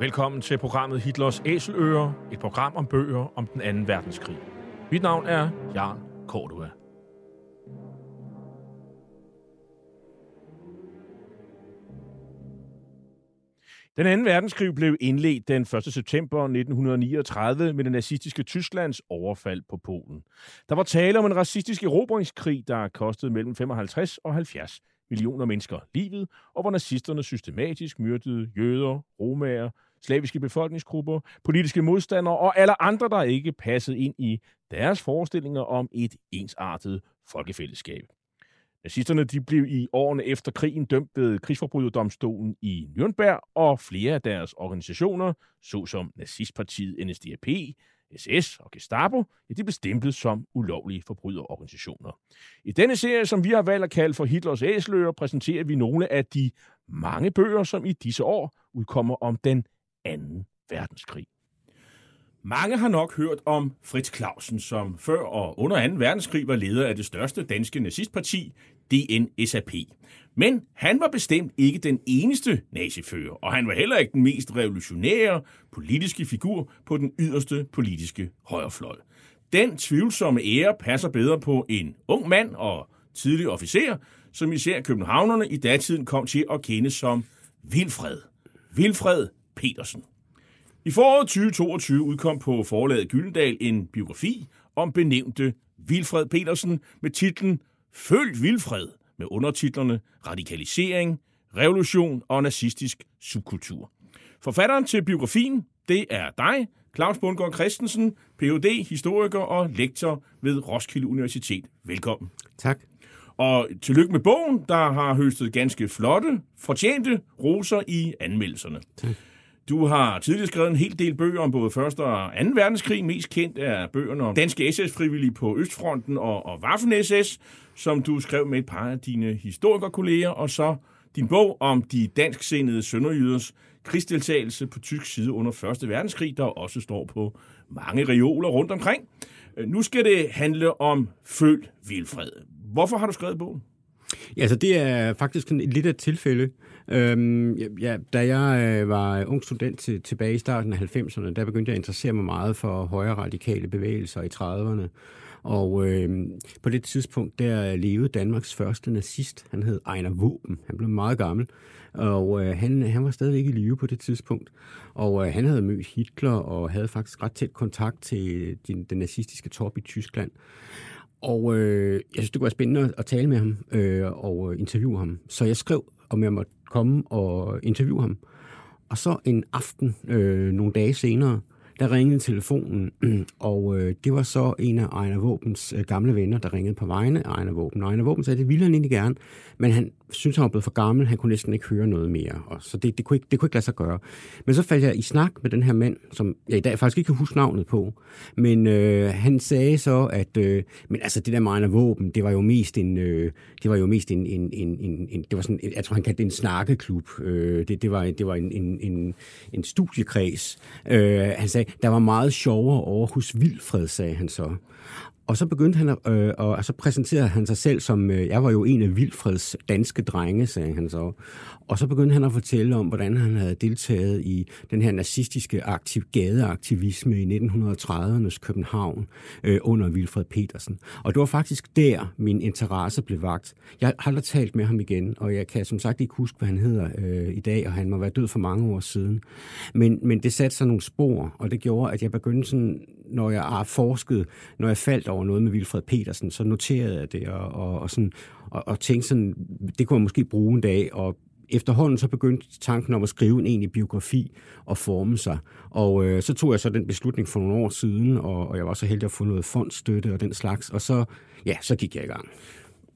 Velkommen til programmet Hitlers Æseløer, et program om bøger om den anden verdenskrig. Mit navn er Jan Cordua. Den anden verdenskrig blev indledt den 1. september 1939 med det nazistiske Tysklands overfald på Polen. Der var tale om en racistisk erobringskrig, der kostede mellem 55 og 70 millioner mennesker livet, og hvor nazisterne systematisk myrdede jøder, romager, slaviske befolkningsgrupper, politiske modstandere og alle andre, der ikke passede ind i deres forestillinger om et ensartet folkefællesskab. Nazisterne de blev i årene efter krigen dømt ved krigsforbryderdomstolen i Nürnberg, og flere af deres organisationer, såsom nazistpartiet NSDAP, SS og Gestapo, ja, de blev stemplet som ulovlige forbryderorganisationer. I denne serie, som vi har valgt at kalde for Hitlers æsløer, præsenterer vi nogle af de mange bøger, som i disse år udkommer om den anden verdenskrig. Mange har nok hørt om Fritz Clausen, som før og under 2. verdenskrig var leder af det største danske nazistparti, DNSAP. Men han var bestemt ikke den eneste nazifører, og han var heller ikke den mest revolutionære politiske figur på den yderste politiske højrefløj. Den tvivlsomme ære passer bedre på en ung mand og tidlig officer, som især københavnerne i datiden kom til at kende som Vilfred. Vilfred Petersen. I foråret 2022 udkom på forlaget Gyldendal en biografi om benævnte Vilfred Petersen med titlen Følg Vilfred med undertitlerne Radikalisering, Revolution og nazistisk subkultur. Forfatteren til biografien, det er dig, Claus Bundgaard Christensen, Ph.D., historiker og lektor ved Roskilde Universitet. Velkommen. Tak. Og tillykke med bogen, der har høstet ganske flotte, fortjente roser i anmeldelserne. Tak. Du har tidligere skrevet en hel del bøger om både 1. og 2. verdenskrig. Mest kendt er bøgerne om danske SS-frivillige på Østfronten og, og Waffen-SS, som du skrev med et par af dine historikerkolleger, og så din bog om de dansksindede sønderjyders krigsdeltagelse på tysk side under 1. verdenskrig, der også står på mange reoler rundt omkring. Nu skal det handle om Føl Vilfred. Hvorfor har du skrevet bogen? Ja, altså det er faktisk en, lidt af et tilfælde. Øhm, ja, da jeg øh, var ung student til, tilbage i starten af 90'erne, der begyndte jeg at interessere mig meget for højre radikale bevægelser i 30'erne. Og øh, på det tidspunkt, der levede Danmarks første nazist. Han hed Ejner Våben. Han blev meget gammel. Og øh, han, han var stadigvæk i live på det tidspunkt. Og øh, han havde mødt Hitler og havde faktisk ret tæt kontakt til den, den nazistiske top i Tyskland. Og øh, jeg synes, det var spændende at tale med ham øh, og interviewe ham. Så jeg skrev, om jeg måtte komme og interviewe ham. Og så en aften, øh, nogle dage senere, der ringede telefonen, og øh, det var så en af Ejner Våbens øh, gamle venner, der ringede på vegne af Ejner Våben. Og Ejner Våben sagde, det ville han egentlig gerne, men han synes, han var blevet for gammel, han kunne næsten ikke høre noget mere, og så det, det, kunne ikke, det kunne ikke lade sig gøre. Men så faldt jeg i snak med den her mand, som jeg i dag faktisk ikke kan huske navnet på, men øh, han sagde så, at øh, men altså det der med Våben, det var jo mest en, øh, det var jo mest en, en, en, en, en det var sådan, jeg tror han kaldte det en snakkeklub, øh, det, det var, det var en, en, en, en studiekreds. Øh, han sagde, der var meget sjovere over hos Vilfred, sagde han så. Og så begyndte han, at, øh, og så præsenterede han sig selv som, øh, jeg var jo en af Vilfreds danske drenge, sagde han så. Og så begyndte han at fortælle om, hvordan han havde deltaget i den her nazistiske aktiv, gadeaktivisme i 1930'ernes København øh, under Vilfred Petersen. Og det var faktisk der, min interesse blev vagt. Jeg har aldrig talt med ham igen, og jeg kan som sagt ikke huske, hvad han hedder øh, i dag, og han må være død for mange år siden. Men, men det satte sig nogle spor, og det gjorde, at jeg begyndte sådan, når jeg har forsket, når jeg faldt over noget med Vilfred Petersen, så noterede jeg det, og, og, og, sådan, og, og tænkte sådan, det kunne jeg måske bruge en dag, og efterhånden så begyndte tanken om at skrive en egentlig biografi og forme sig. Og øh, så tog jeg så den beslutning for nogle år siden, og, og jeg var så heldig at få noget fondsstøtte og den slags, og så, ja, så gik jeg i gang.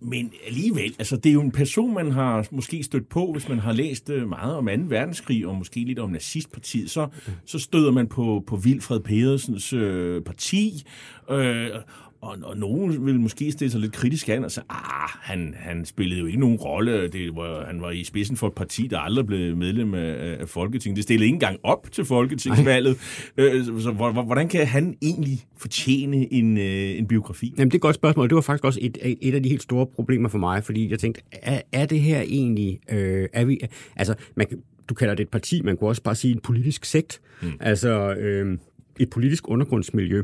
Men alligevel, altså det er jo en person, man har måske stødt på, hvis man har læst øh, meget om 2. verdenskrig, og måske lidt om nazistpartiet, så, så støder man på, på Vilfred Pedersens øh, parti, øh, og, og nogen vil måske stille sig lidt kritisk an og sige, ah, han, han spillede jo ikke nogen rolle. Det var, han var i spidsen for et parti, der aldrig blev medlem af, af Folketinget. Det stillede ikke engang op til Folketingsvalget. Øh, så hvordan kan han egentlig fortjene en, øh, en biografi? Jamen, det er et godt spørgsmål. Det var faktisk også et, et af de helt store problemer for mig, fordi jeg tænkte, er, er det her egentlig... Øh, er vi, altså, man du kalder det et parti, man kunne også bare sige en politisk sekt, mm. altså øh, et politisk undergrundsmiljø.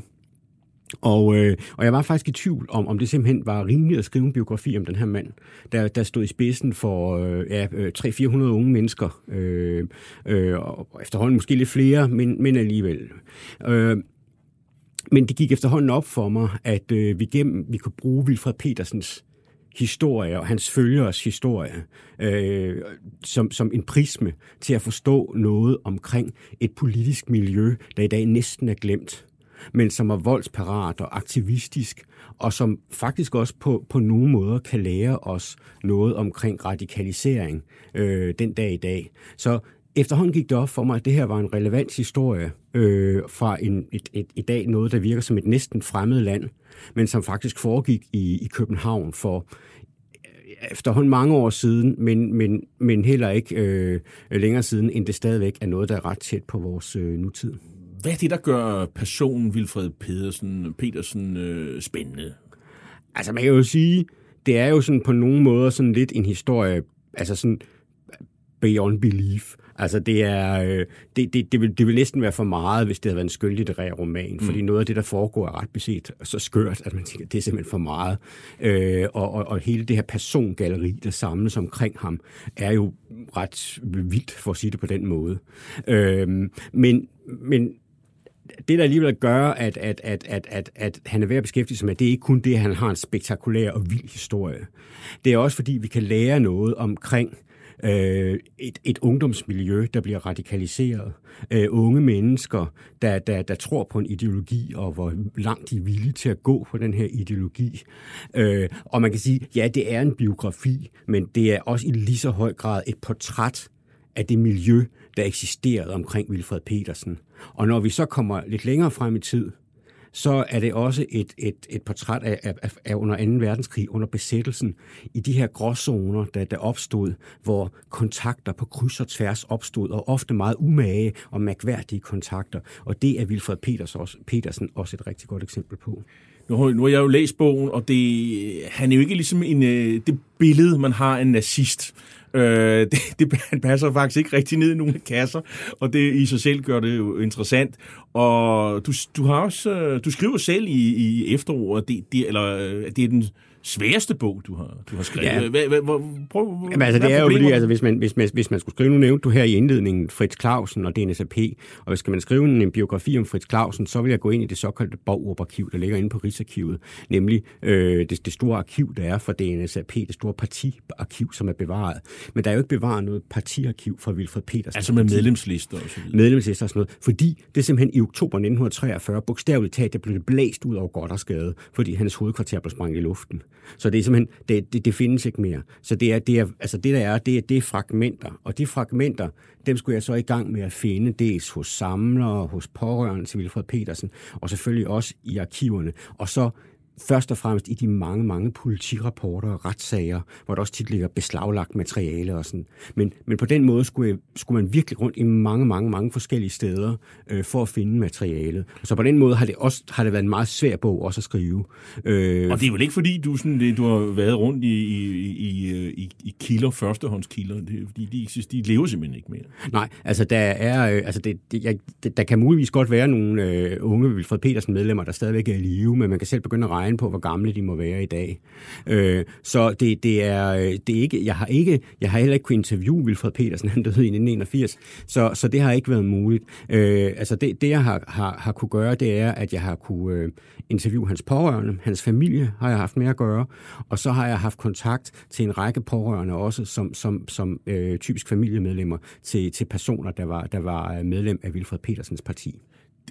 Og, øh, og jeg var faktisk i tvivl om, om det simpelthen var rimeligt at skrive en biografi om den her mand, der, der stod i spidsen for øh, ja, øh, 300-400 unge mennesker, øh, øh, og efterhånden måske lidt flere, men, men alligevel. Øh, men det gik efterhånden op for mig, at øh, vi, gennem, vi kunne bruge Wilfred Petersens historie og hans følgers historie øh, som, som en prisme til at forstå noget omkring et politisk miljø, der i dag næsten er glemt men som er voldsparat og aktivistisk, og som faktisk også på, på nogle måder kan lære os noget omkring radikalisering øh, den dag i dag. Så efterhånden gik det op for mig, at det her var en relevant historie øh, fra en, et, et, i dag noget, der virker som et næsten fremmed land, men som faktisk foregik i, i København for øh, efterhånden mange år siden, men, men, men heller ikke øh, længere siden, end det stadigvæk er noget, der er ret tæt på vores øh, nutid. Hvad er det, der gør personen Wilfred Pedersen, Petersen øh, spændende? Altså man kan jo sige, det er jo sådan på nogle måder sådan lidt en historie, altså sådan beyond belief. Altså det er, øh, det, det, det, vil, det vil næsten være for meget, hvis det havde været en skønlitterær roman, mm. fordi noget af det, der foregår, er ret beset så skørt, at man tænker, det er simpelthen for meget. Øh, og, og, og hele det her persongalleri, der samles omkring ham, er jo ret vildt, for at sige det på den måde. Øh, men, men det, der alligevel gør, at, at, at, at, at, at han er værd at beskæftige sig med, det er ikke kun det, at han har en spektakulær og vild historie. Det er også, fordi vi kan lære noget omkring øh, et, et ungdomsmiljø, der bliver radikaliseret. Øh, unge mennesker, der, der, der tror på en ideologi, og hvor langt de er villige til at gå på den her ideologi. Øh, og man kan sige, ja, det er en biografi, men det er også i lige så høj grad et portræt af det miljø, der eksisterede omkring Wilfred Petersen. Og når vi så kommer lidt længere frem i tid, så er det også et, et, et portræt af, af, af under 2. verdenskrig, under besættelsen, i de her gråzoner, der, der opstod, hvor kontakter på kryds og tværs opstod, og ofte meget umage og mærkværdige kontakter. Og det er Wilfred Peters også, Petersen også et rigtig godt eksempel på. Nu, nu har jeg jo læst bogen, og det, han er jo ikke ligesom en, øh, det billede, man har af en nazist. Øh, det, det passer faktisk ikke rigtig ned i nogle kasser, og det i sig selv gør det jo interessant. Og du, du har også, øh, du skriver selv i, i efteråret, det, det, eller øh, det er den sværeste bog, du har, du har skrevet. Ja. Hvad, hvad, hvad, prøv, Jamen, altså, det er jo fordi, altså, hvis, man, hvis, man, hvis man skulle skrive, nu nævnte du her i indledningen Fritz Clausen og DNSAP, og hvis man skrive en, en biografi om Fritz Clausen, så vil jeg gå ind i det såkaldte bogarkiv, der ligger inde på Rigsarkivet, nemlig øh, det, det store arkiv, der er for DNSAP, det store partiarkiv, som er bevaret. Men der er jo ikke bevaret noget partiarkiv fra Wilfred Petersen. Altså med medlemslister og så videre. Medlemslister og sådan noget. Fordi det er simpelthen i oktober 1943, bogstaveligt talt, der blev det blæst ud over Goddersgade, fordi hans hovedkvarter blev sprængt i luften. Så det er simpelthen, det, det, det findes ikke mere. Så det er, det er, altså det der er, det er, det er fragmenter. Og de fragmenter, dem skulle jeg så i gang med at finde, dels hos samlere, hos pårørende til Vilfred Petersen, og selvfølgelig også i arkiverne. Og så først og fremmest i de mange, mange politirapporter og retssager, hvor der også tit ligger beslaglagt materiale og sådan. Men, men på den måde skulle, skulle man virkelig rundt i mange, mange, mange forskellige steder øh, for at finde materialet. Så på den måde har det også har det været en meget svær bog også at skrive. Øh, og det er vel ikke fordi, du, sådan, du har været rundt i, i, i, i, i kilder, førstehåndskilder, det er, fordi de, de lever simpelthen ikke mere. Nej, altså der er, øh, altså det, det, jeg, det, der kan muligvis godt være nogle øh, unge Wilfred Petersen medlemmer, der stadigvæk er i live, men man kan selv begynde at regne regne på, hvor gamle de må være i dag. Øh, så det, det, er, øh, det er ikke, jeg har ikke, jeg har heller ikke kunnet interviewe Wilfred Petersen, han døde i 1981, så, så det har ikke været muligt. Øh, altså det, det jeg har, har, har kunne gøre, det er, at jeg har kunne øh, interviewe hans pårørende, hans familie har jeg haft med at gøre, og så har jeg haft kontakt til en række pårørende også, som, som, som øh, typisk familiemedlemmer til, til personer, der var, der var øh, medlem af Wilfred Petersens parti.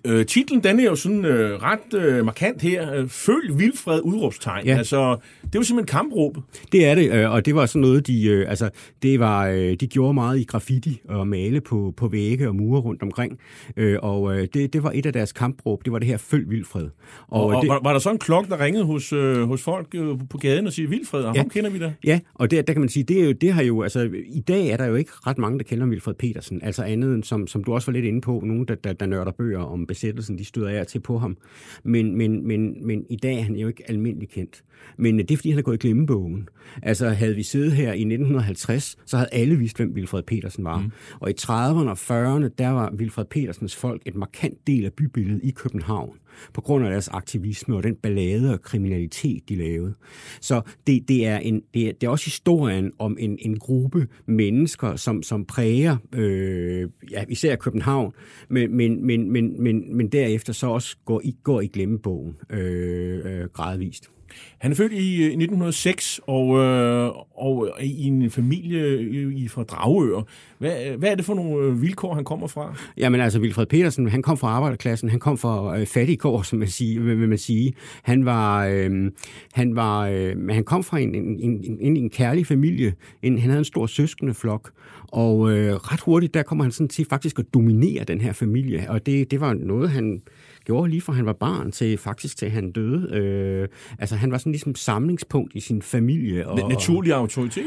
Øh, titlen, den er jo sådan øh, ret øh, markant her. Øh, Følg Vilfred udråbstegn. Ja. Altså, det var simpelthen kampråb. Det er det, øh, og det var sådan noget, de, øh, altså, det var, øh, de gjorde meget i graffiti og male på, på vægge og mure rundt omkring. Øh, og øh, det, det var et af deres kampråb. Det var det her Følg Vilfred. Og, og, det, var, var der så en klok, der ringede hos, øh, hos folk øh, på gaden og siger, Vilfred, og ja. ham kender vi da? Ja, og det, der kan man sige, det, er jo, det har jo, altså, i dag er der jo ikke ret mange, der kender Vilfred Petersen. Altså andet end, som, som du også var lidt inde på, nogen, der, der, der nørder bøger om om besættelsen, de støder af til på ham. Men, men, men, men i dag er han jo ikke almindelig kendt. Men det er, fordi han er gået i glemmebogen. Altså, havde vi siddet her i 1950, så havde alle vidst, hvem Wilfred Petersen var. Mm. Og i 30'erne og 40'erne, der var Wilfred Petersens folk et markant del af bybilledet i København på grund af deres aktivisme og den ballade og kriminalitet, de lavede. Så det, det, er, en, det, er, det er også historien om en, en gruppe mennesker, som, som præger øh, ja, især København, men, men, men, men, men, men derefter så også går i, går i glemmebogen øh, øh, gradvist. Han er født i øh, 1906 og, øh, og i en familie i, fra Dragør. Hvad, hvad er det for nogle øh, vilkår, han kommer fra? Jamen altså, Vilfred Petersen, han kom fra arbejderklassen. Han kom fra øh, fattigkår, som man sige, vil man sige. Han var, øh, han var, øh, han kom fra en, en, en, en, en kærlig familie. En, han havde en stor søskende flok. Og øh, ret hurtigt, der kommer han sådan til faktisk at dominere den her familie. Og det, det var noget, han gjorde lige fra han var barn til faktisk til han døde. Øh, altså han var sådan ligesom samlingspunkt i sin familie. Og, Naturlig autoritet?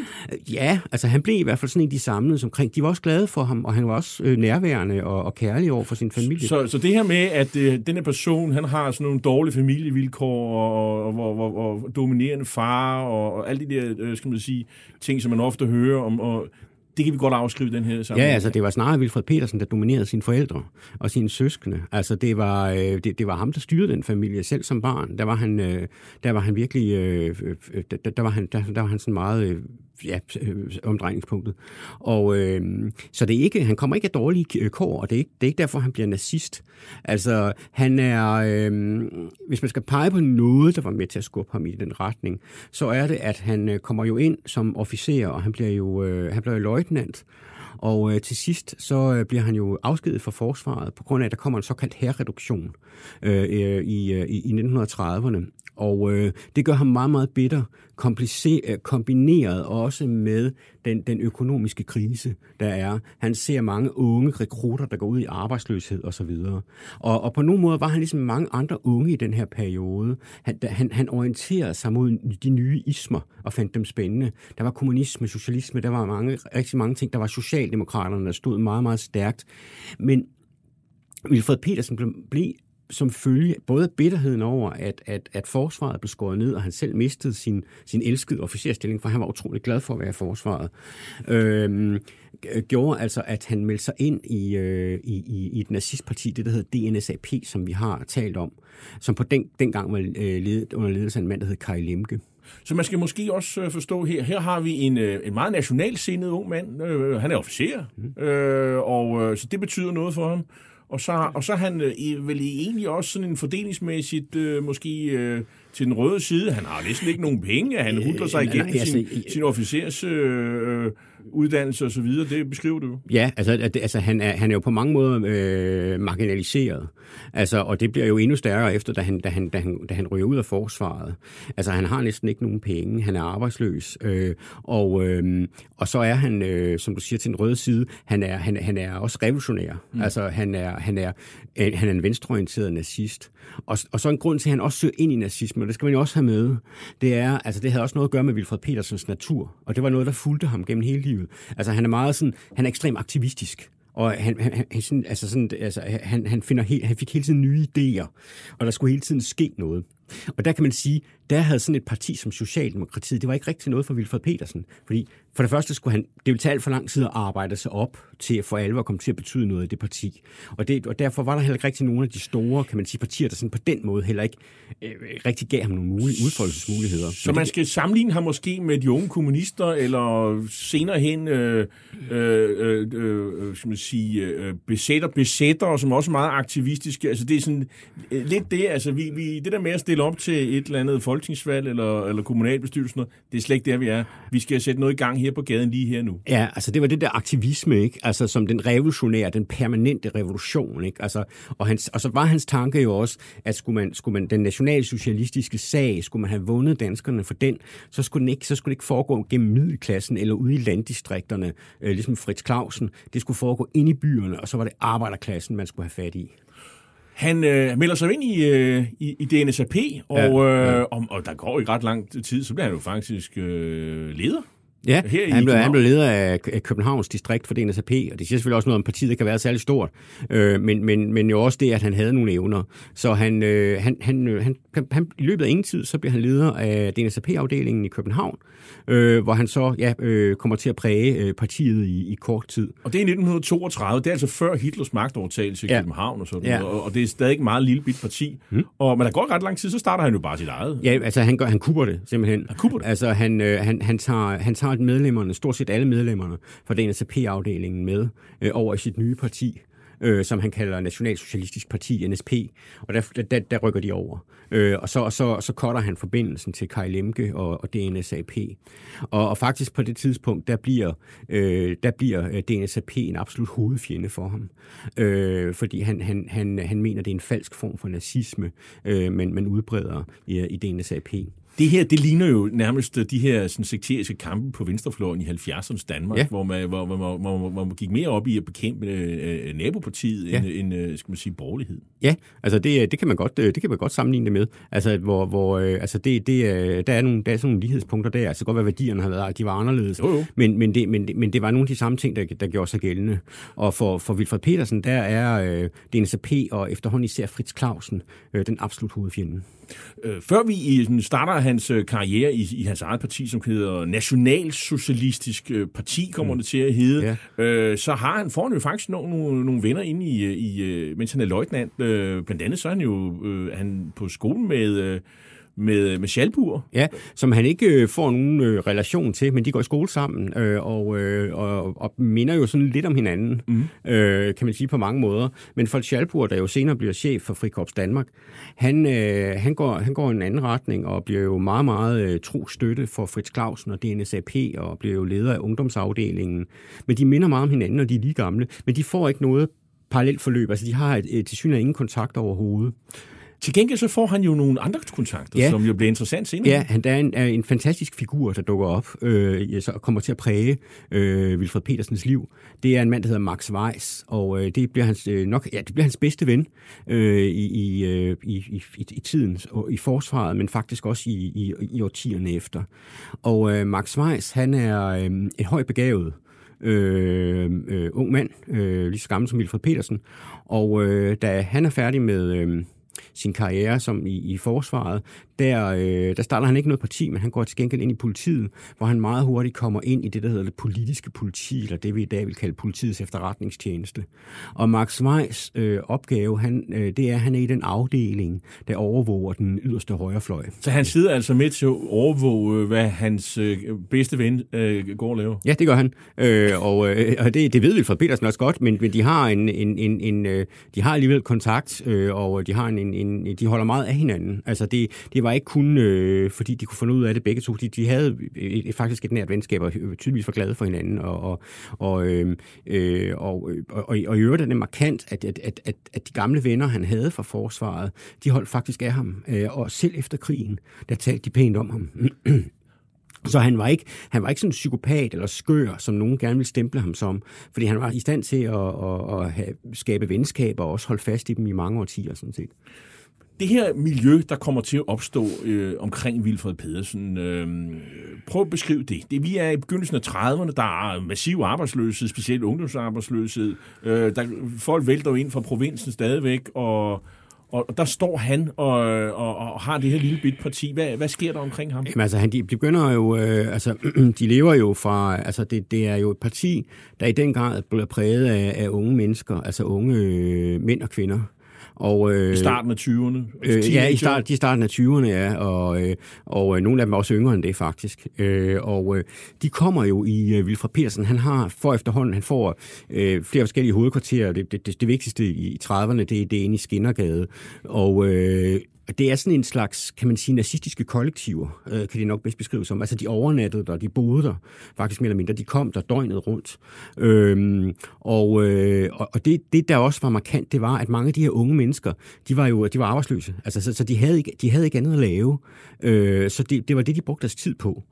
Ja, altså han blev i hvert fald sådan en, de samlede omkring. De var også glade for ham, og han var også øh, nærværende og, og kærlig over for sin familie. Så, så det her med, at øh, denne person, han har sådan nogle dårlige familievilkår, og, og, og, og, og dominerende far, og, og alle de der, øh, skal man sige, ting, som man ofte hører om, og det kan vi godt afskrive den her sammenhæng. Ja, altså det var snarere Wilfred Petersen, der dominerede sine forældre og sine søskende. Altså det var, øh, det, det var ham, der styrede den familie selv som barn. Der var han, øh, der var han virkelig, øh, der, der, var han, der, der var han sådan meget ja, øh, omdrejningspunktet. Og øh, så det er ikke, han kommer ikke af dårlige øh, kår, og det er ikke, det er ikke derfor, han bliver nazist. Altså, han er, øh, hvis man skal pege på noget, der var med til at skubbe ham i den retning, så er det, at han øh, kommer jo ind som officer, og han bliver jo, øh, han bliver jo løjtnant. Og øh, til sidst så øh, bliver han jo afskedet fra forsvaret, på grund af, at der kommer en såkaldt herreduktion øh, i, øh, i, i 1930'erne. Og øh, det gør ham meget, meget bitter, kompliceret, øh, kombineret også med den, den økonomiske krise, der er. Han ser mange unge rekrutter, der går ud i arbejdsløshed osv. Og, og på nogle måder var han ligesom mange andre unge i den her periode. Han, han, han orienterede sig mod de nye ismer og fandt dem spændende. Der var kommunisme, socialisme, der var mange, rigtig mange ting. Der var socialdemokraterne, der stod meget, meget stærkt. Men Wilfred Petersen blev, blev som følge både bitterheden over, at, at, at forsvaret blev skåret ned, og han selv mistede sin, sin elskede officerstilling, for han var utrolig glad for at være i forsvaret, øh, gjorde altså, at han meldte sig ind i, øh, i, i, i et nazistparti, det der hedder DNSAP, som vi har talt om, som på den, dengang var øh, ledet under ledelse af en mand, der hed Kai Lemke. Så man skal måske også øh, forstå her, her har vi en, øh, en meget nationalsindet ung mand. Han er officer, mm. øh, og så det betyder noget for ham. Og så, og så han øh, vel egentlig også sådan en fordelingsmæssigt øh, måske øh, til den røde side. Han har næsten ikke nogen penge. Han hudler sig igennem sin, altså, sin officers øh, uddannelse og så videre. Det beskriver du. Ja, altså, altså han, er, han er jo på mange måder øh, marginaliseret. Altså, og det bliver jo endnu stærkere efter, da han, da, han, da, han, da han ryger ud af forsvaret. Altså, han har næsten ikke nogen penge. Han er arbejdsløs. Øh, og, øh, og så er han, øh, som du siger, til den røde side, han er, han, han er også revolutionær. Mm. Altså, han er, han er, han er en venstreorienteret nazist. Og, og så en grund til, at han også søger ind i nazisme, og det skal man jo også have med, det er, altså det havde også noget at gøre med Wilfred Petersens natur, og det var noget, der fulgte ham gennem hele livet. Altså han er meget sådan, han er ekstremt aktivistisk. Og han, han, han, sådan, altså sådan, altså, han, han, finder he, han fik hele tiden nye idéer, og der skulle hele tiden ske noget. Og der kan man sige, der havde sådan et parti som Socialdemokratiet, det var ikke rigtig noget for Wilfred Petersen. Fordi for det første skulle han, det ville tage alt for lang tid at arbejde sig op til at for alvor komme til at betyde noget i det parti. Og, det, og derfor var der heller ikke rigtig nogen af de store, kan man sige, partier, der sådan på den måde heller ikke øh, rigtig gav ham nogle mulige udfoldelsesmuligheder. Så man skal sammenligne ham måske med de unge kommunister, eller senere hen, øh, øh, øh, øh, skal man sige, øh, besætter, besætter, som også er meget aktivistiske. Altså det er sådan øh, lidt det, altså vi, vi, det der med at stille op til et eller andet folketingsvalg, eller, eller kommunalbestyrelsen, det er slet ikke der, vi er. Vi skal sætte noget i gang her på gaden lige her nu. Ja, altså det var det der aktivisme, ikke? Altså som den revolutionære, den permanente revolution, ikke? Altså, og, hans, og så var hans tanke jo også, at skulle man, skulle man den nationalsocialistiske sag, skulle man have vundet danskerne for den, så skulle, den ikke, så skulle det ikke foregå gennem middelklassen eller ude i landdistrikterne, øh, ligesom Fritz Clausen. Det skulle foregå ind i byerne, og så var det arbejderklassen, man skulle have fat i. Han øh, melder sig ind i, øh, i, i DNSAP, og, ja, ja. Øh, og, og der går ikke ret lang tid, så bliver han jo faktisk øh, leder. Ja, her han, blev, han blev leder af Københavns distrikt for DNSAP, og det siger selvfølgelig også noget om, at partiet ikke kan være særlig stort, øh, men, men, men jo også det, at han havde nogle evner. Så han, øh, han, han, øh, han, han, i løbet af ingen tid, så bliver han leder af DNSAP-afdelingen i København, øh, hvor han så ja, øh, kommer til at præge øh, partiet i, i kort tid. Og det er i 1932, det er altså før Hitlers magtovertagelse i Ja. København og sådan Ja. noget, og, det er stadig et meget lille bit parti. Mm. Og, men der går ret lang tid, så starter han jo bare sit eget. Ja, altså han, gør, han kupper det simpelthen. Han kupper det? Altså han, øh, han, han, tager, han tager medlemmerne, stort set alle medlemmerne fra DNSAP-afdelingen med øh, over i sit nye parti, øh, som han kalder Nationalsocialistisk Parti, NSP, og der, der, der rykker de over. Øh, og så, og så, så cutter han forbindelsen til Kai Lemke og, og DNSAP. Og, og faktisk på det tidspunkt, der bliver, øh, der bliver øh, DNSAP en absolut hovedfjende for ham. Øh, fordi han, han, han, han mener, det er en falsk form for nazisme, øh, men man udbreder i, i DNSAP. Det her, det ligner jo nærmest de her sådan, sekteriske kampe på venstrefløjen i 70'ernes Danmark, ja. Hvor, man, hvor, hvor, hvor, hvor, hvor man gik mere op i at bekæmpe øh, nabopartiet ja. End, end øh, skal man sige, borgerlighed. Ja, altså det, det, kan man godt, øh, det kan man godt sammenligne det med. Altså, hvor, hvor øh, altså det, det, øh, der, er nogle, der er sådan nogle lighedspunkter der. Altså godt at værdierne har været, de var anderledes. Jo, jo. Men, men, det, men, men det var nogle af de samme ting, der, der gjorde sig gældende. Og for, for Wilfred Petersen, der er øh, DNSAP og efterhånden især Fritz Clausen øh, den absolut hovedfjende. Øh, før vi starter hans øh, karriere i, i hans eget parti, som hedder Nationalsocialistisk øh, Parti, kommer mm. det til at hedde, ja. øh, så har han, får han jo faktisk nogle, nogle, venner inde i, øh, i mens han er løjtnant. Øh, blandt andet så er han jo øh, han på skolen med, øh, med, med Schalburg. Ja, som han ikke øh, får nogen øh, relation til, men de går i skole sammen øh, og, øh, og, og minder jo sådan lidt om hinanden, mm. øh, kan man sige på mange måder. Men Fold Schalburg, der jo senere bliver chef for Frikorps Danmark, han, øh, han, går, han går en anden retning og bliver jo meget, meget øh, tro støtte for Fritz Clausen og DNSAP og bliver jo leder af ungdomsafdelingen. Men de minder meget om hinanden, og de er lige gamle, men de får ikke noget parallelt forløb. Altså, de har et, et, til ingen kontakt overhovedet. Til gengæld så får han jo nogle andre kontakter, ja. Som jo bliver interessant senere. Ja, han der er en, er en fantastisk figur, der dukker op øh, ja, så kommer til at præge øh, Wilfred Petersens liv. Det er en mand, der hedder Max Weiss, og øh, det bliver hans øh, nok ja, det bliver hans bedste ven øh, i, i, øh, i, i, i, i tiden og i forsvaret, men faktisk også i, i, i årtierne efter. Og øh, Max Weiss, han er øh, et højt begavet øh, øh, ung mand, øh, lige så gammel som Wilfred Petersen, og øh, da han er færdig med øh, sin karriere som i, i forsvaret, der, øh, der starter han ikke noget parti, men han går til gengæld ind i politiet, hvor han meget hurtigt kommer ind i det, der hedder det politiske politi, eller det vi i dag vil kalde politiets efterretningstjeneste. Og Max Weiss øh, opgave, han, øh, det er, at han er i den afdeling, der overvåger den yderste højrefløj. Så han sidder altså med til at overvåge, hvad hans øh, bedste ven øh, går og laver. Ja, det gør han. Øh, og øh, og det, det ved vi fra Petersen også godt, men, men de har en, en, en, en øh, de har alligevel kontakt, øh, og de har en, en, en, de holder meget af hinanden. Altså det, det var ikke kun øh, fordi de kunne finde ud af det begge to. De, de havde et, et, faktisk et nært venskab og tydeligvis var glade for hinanden. Og, og, og, øh, øh, og, og, og, og i øvrigt er det markant, at, at, at, at, at de gamle venner, han havde fra forsvaret, de holdt faktisk af ham. Øh, og selv efter krigen, der talte de pænt om ham. Så han var ikke, han var ikke sådan en psykopat eller skør, som nogen gerne ville stemple ham som, fordi han var i stand til at, at, at have, skabe venskaber og også holde fast i dem i mange årtier sådan set. Det her miljø, der kommer til at opstå øh, omkring Vilfred Pedersen, øh, prøv at beskrive det. det. Vi er i begyndelsen af 30'erne, der er massiv arbejdsløshed, specielt ungdomsarbejdsløshed. Øh, der, folk vælter jo ind fra provinsen stadigvæk, og, og, og der står han og, og, og har det her lille bit parti. Hvad, hvad sker der omkring ham? Jamen, altså, han, de begynder jo, øh, altså, de lever jo fra, altså, det, det er jo et parti, der i den grad bliver præget af, af unge mennesker, altså unge øh, mænd og kvinder. Og, øh, I starten af 20'erne? Øh, ja, i start, de starten af 20'erne, ja, og, øh, og øh, nogle af dem er også yngre end det, faktisk. Øh, og øh, de kommer jo i øh, Wilfred Petersen. Han har for efterhånden, han får øh, flere forskellige hovedkvarterer. Det, det, det, det vigtigste i, i 30'erne, det, det er inde i Skinnergade. Og øh, det er sådan en slags, kan man sige, nazistiske kollektiver, øh, kan de nok bedst beskrive som. Altså, de overnattede der, de boede der, faktisk mere eller mindre. De kom der døgnet rundt. Øhm, og øh, og det, det, der også var markant, det var, at mange af de her unge mennesker, de var jo de var arbejdsløse. Altså, så, så de, havde ikke, de havde ikke andet at lave. Øh, så det, det var det, de brugte deres tid på.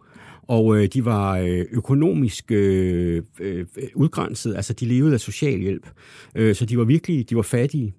Og øh, de var øh, økonomisk øh, øh, udgrænset, altså de levede af socialhjælp. Øh, så de var virkelig, de var fattige.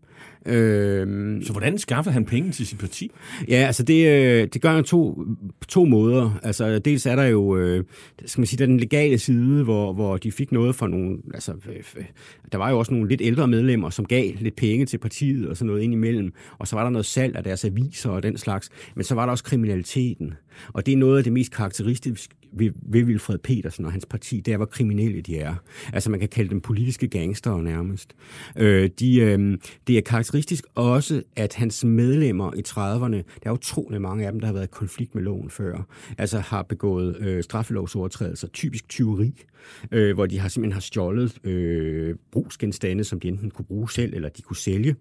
Øh, så hvordan skaffer han penge til sit parti? Ja, altså det, øh, det gør han to, to måder. Altså dels er der jo, øh, skal man sige, den legale side, hvor, hvor de fik noget fra nogle, altså øh, der var jo også nogle lidt ældre medlemmer, som gav lidt penge til partiet og sådan noget ind imellem. Og så var der noget salg af deres aviser og den slags. Men så var der også kriminaliteten. Og det er noget af det mest karakteristiske ved, ved Wilfred Petersen og hans parti, det er, hvor kriminelle de er. Altså man kan kalde dem politiske gangster nærmest. Øh, de, øh, det er karakteristisk også, at hans medlemmer i 30'erne, der er utrolig mange af dem, der har været i konflikt med loven før, altså har begået øh, straffelovsovertrædelser, typisk tyveri, øh, hvor de har simpelthen har stjålet øh, brugsgenstande, som de enten kunne bruge selv, eller de kunne sælge.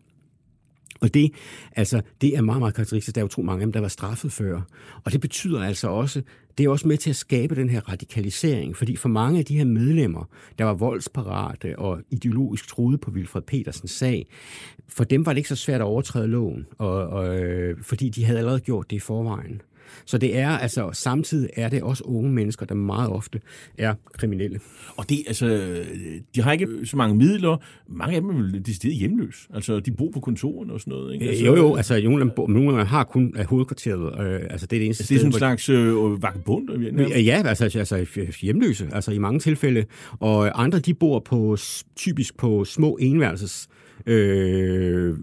Og det, altså, det er meget, meget karakteristisk. Der er jo to mange af dem, der var straffet før. Og det betyder altså også, det er også med til at skabe den her radikalisering, fordi for mange af de her medlemmer, der var voldsparate og ideologisk troede på Vilfred Petersens sag, for dem var det ikke så svært at overtræde loven, og, og, øh, fordi de havde allerede gjort det i forvejen. Så det er altså, samtidig er det også unge mennesker, der meget ofte er kriminelle. Og det, altså, de har ikke så mange midler. Mange af dem er decideret hjemløse. Altså, de bor på kontoren og sådan noget, ikke? Altså, jo, jo, altså, nogle af dem, har kun af hovedkvarteret. Øh, altså, det er det eneste altså, det er sådan en slags øh, vagabund? Ja, altså, altså, hjemløse, altså i mange tilfælde. Og andre, de bor på, typisk på små enværelses øh,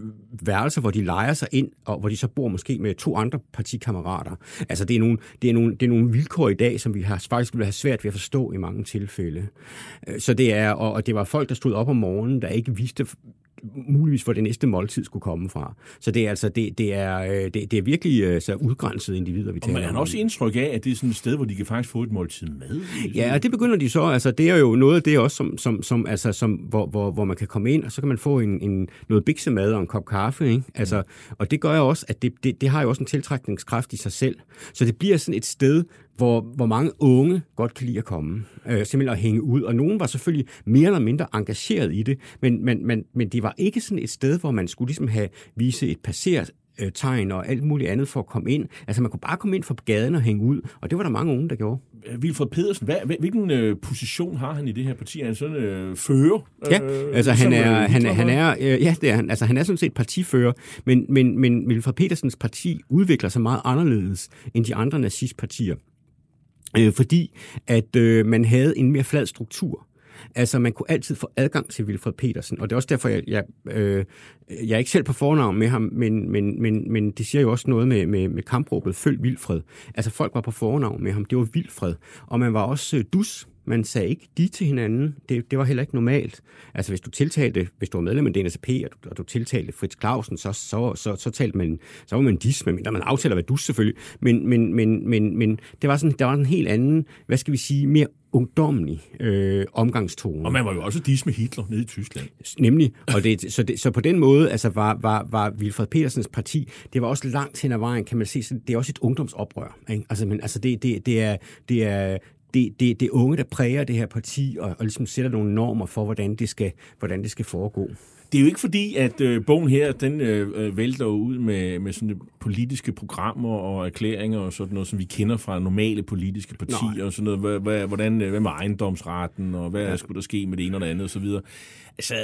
værelser, hvor de leger sig ind, og hvor de så bor måske med to andre partikammerater. Altså, det er nogle, det er nogle, det er nogle vilkår i dag, som vi har faktisk vil have svært ved at forstå i mange tilfælde. Øh, så det er, og, og det var folk, der stod op om morgenen, der ikke vidste muligvis hvor det næste måltid skulle komme fra. Så det er altså det, det er øh, det, det er virkelig øh, så udgrænsede individer vi taler om. Og man har også indtryk af, at det er sådan et sted, hvor de kan faktisk få et måltid mad. Ja, og det begynder de så. Altså det er jo noget af det også som, som, som altså som hvor, hvor, hvor man kan komme ind og så kan man få en, en noget biksemad og en kop kaffe, ikke? Altså og det gør jo også at det, det, det har jo også en tiltrækningskraft i sig selv. Så det bliver sådan et sted, hvor, hvor mange unge godt kan lide at komme, øh, simpelthen at hænge ud. Og nogen var selvfølgelig mere eller mindre engageret i det, men, men, men, men det var ikke sådan et sted, hvor man skulle ligesom have vise et passeret øh, tegn og alt muligt andet for at komme ind. Altså man kunne bare komme ind fra gaden og hænge ud, og det var der mange unge, der gjorde. Vilfred Pedersen, hvad, hvilken øh, position har han i det her parti? Er han sådan øh, fører? Ja, øh, altså han er, øh, han, han er, øh, ja, det er han. Altså han er sådan set partifører, men, men, men Vilfred Pedersens parti udvikler sig meget anderledes end de andre nazistpartier øh, fordi at øh, man havde en mere flad struktur. Altså, man kunne altid få adgang til Wilfred Petersen, og det er også derfor, jeg, jeg, øh, jeg er ikke selv på fornavn med ham, men, men, men, men det siger jo også noget med, med, med kampråbet Følg Vilfred. Altså, folk var på fornavn med ham, det var Vilfred, og man var også øh, dus, man sagde ikke de til hinanden. Det, det var heller ikke normalt. Altså hvis du tiltalte, hvis du var medlem af DNSP, og du, og du tiltalte Fritz Clausen, så, så, så, så, talte man, så var man dis, men man aftaler hvad du selvfølgelig. Men, men, men, men, men det var sådan, der var en helt anden, hvad skal vi sige, mere ungdommelig øh, omgangstone. Og man var jo også dis med Hitler nede i Tyskland. Nemlig, og det, så, det, så på den måde altså, var, var, var Wilfred Petersens parti, det var også langt hen ad vejen, kan man sige, så det er også et ungdomsoprør. Ikke? Altså, men, altså det, det, det, er, det, er, det, det, det unge, der præger det her parti, og, og ligesom sætter nogle normer for, hvordan det skal, hvordan det skal foregå. Det er jo ikke fordi, at øh, bogen her, den øh, øh vælter ud med, med sådan politiske programmer og erklæringer og sådan noget, som vi kender fra normale politiske partier Nej. og sådan noget. Hvad, hvordan, øh, hvad med ejendomsretten, og hvad ja. skulle der ske med det ene og det andet osv. Altså,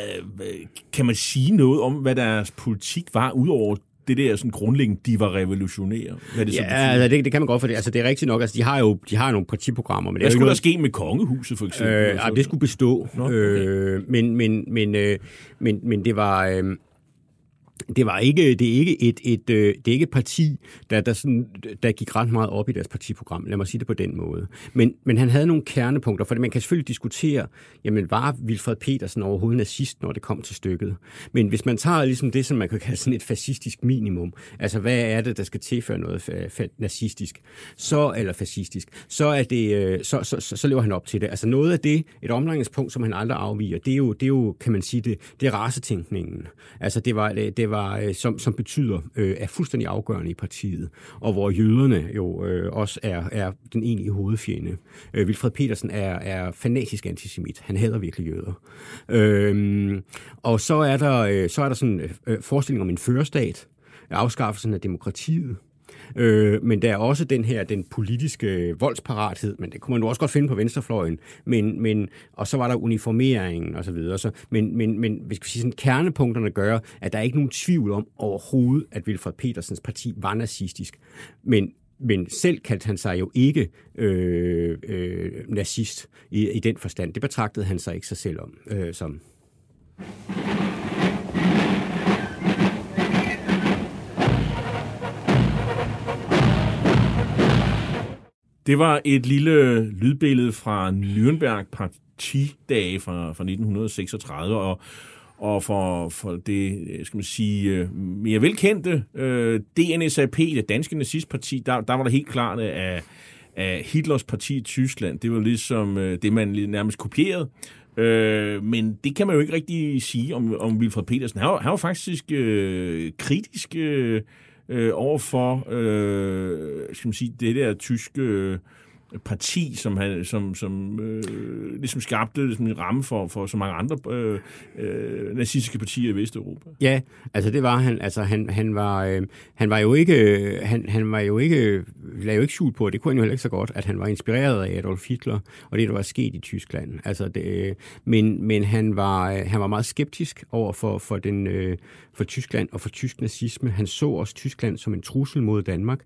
kan man sige noget om, hvad deres politik var, udover det der sådan grundlæggende, de var revolutionære? Hvad det ja, altså, det, det kan man godt, for det, altså, det er rigtigt nok. Altså, de har jo de har nogle partiprogrammer. Men Hvad skulle der noget... ske med kongehuset, for eksempel? Øh, ja, det skulle bestå. Nå, okay. øh, men, men, men, øh, men, men det var... Øh, det var ikke det er ikke et, et, øh, det er ikke et parti der der sådan der gik ret meget op i deres partiprogram. Lad mig sige det på den måde. Men men han havde nogle kernepunkter, for man kan selvfølgelig diskutere, jamen var Wilfred Petersen overhovedet nazist, når det kom til stykket. Men hvis man tager ligesom det som man kan kalde sådan et fascistisk minimum, altså hvad er det der skal tilføre noget nazistisk, så eller fascistisk, så er det øh, så, så, så, så lever han op til det. Altså noget af det et omdrejningspunkt som han aldrig afviger, det er jo det er jo kan man sige det det er rasetænkningen. Altså det var det var, øh, som, som betyder, øh, er fuldstændig afgørende i partiet, og hvor jøderne jo øh, også er, er den egentlige hovedfjende. Øh, Wilfred Petersen er, er fanatisk antisemit. Han hader virkelig jøder. Øh, og så er der, øh, så er der sådan øh, øh forestilling om en førerstat, afskaffelsen af demokratiet, Øh, men der er også den her, den politiske voldsparathed, men det kunne man jo også godt finde på venstrefløjen. Men, men, og så var der uniformeringen og så videre. Så, men, men, men hvis vi sige, sådan, kernepunkterne gør, at der er ikke nogen tvivl om overhovedet, at Wilfred Petersens parti var nazistisk. Men men selv kaldte han sig jo ikke øh, øh, nazist i, i den forstand. Det betragtede han sig ikke sig selv om øh, som. Det var et lille lydbillede fra Nürnberg partidage fra, fra 1936, og, og for, for det, øh, skal man sige, øh, mere velkendte øh, DNSAP, det danske nazistparti, der, der var der helt klart øh, af, af Hitlers parti i Tyskland. Det var ligesom øh, det, man nærmest kopierede. Øh, men det kan man jo ikke rigtig sige om, om Wilfred Petersen. Han var, han var faktisk øh, kritisk øh, øh, over for øh, skal man sige, det der tyske øh, parti, som, han, som, som øh, ligesom skabte ligesom en ramme for, for så mange andre øh, øh, nazistiske partier i Vesteuropa. Ja, altså det var han. Altså han, han var øh, han var jo ikke øh, han, han var jo ikke lagde jo ikke skjult på, det kunne han jo heller ikke så godt, at han var inspireret af Adolf Hitler og det der var sket i Tyskland. Altså det, øh, men men han var øh, han var meget skeptisk over for for den øh, for Tyskland og for tysk nazisme. Han så også Tyskland som en trussel mod Danmark.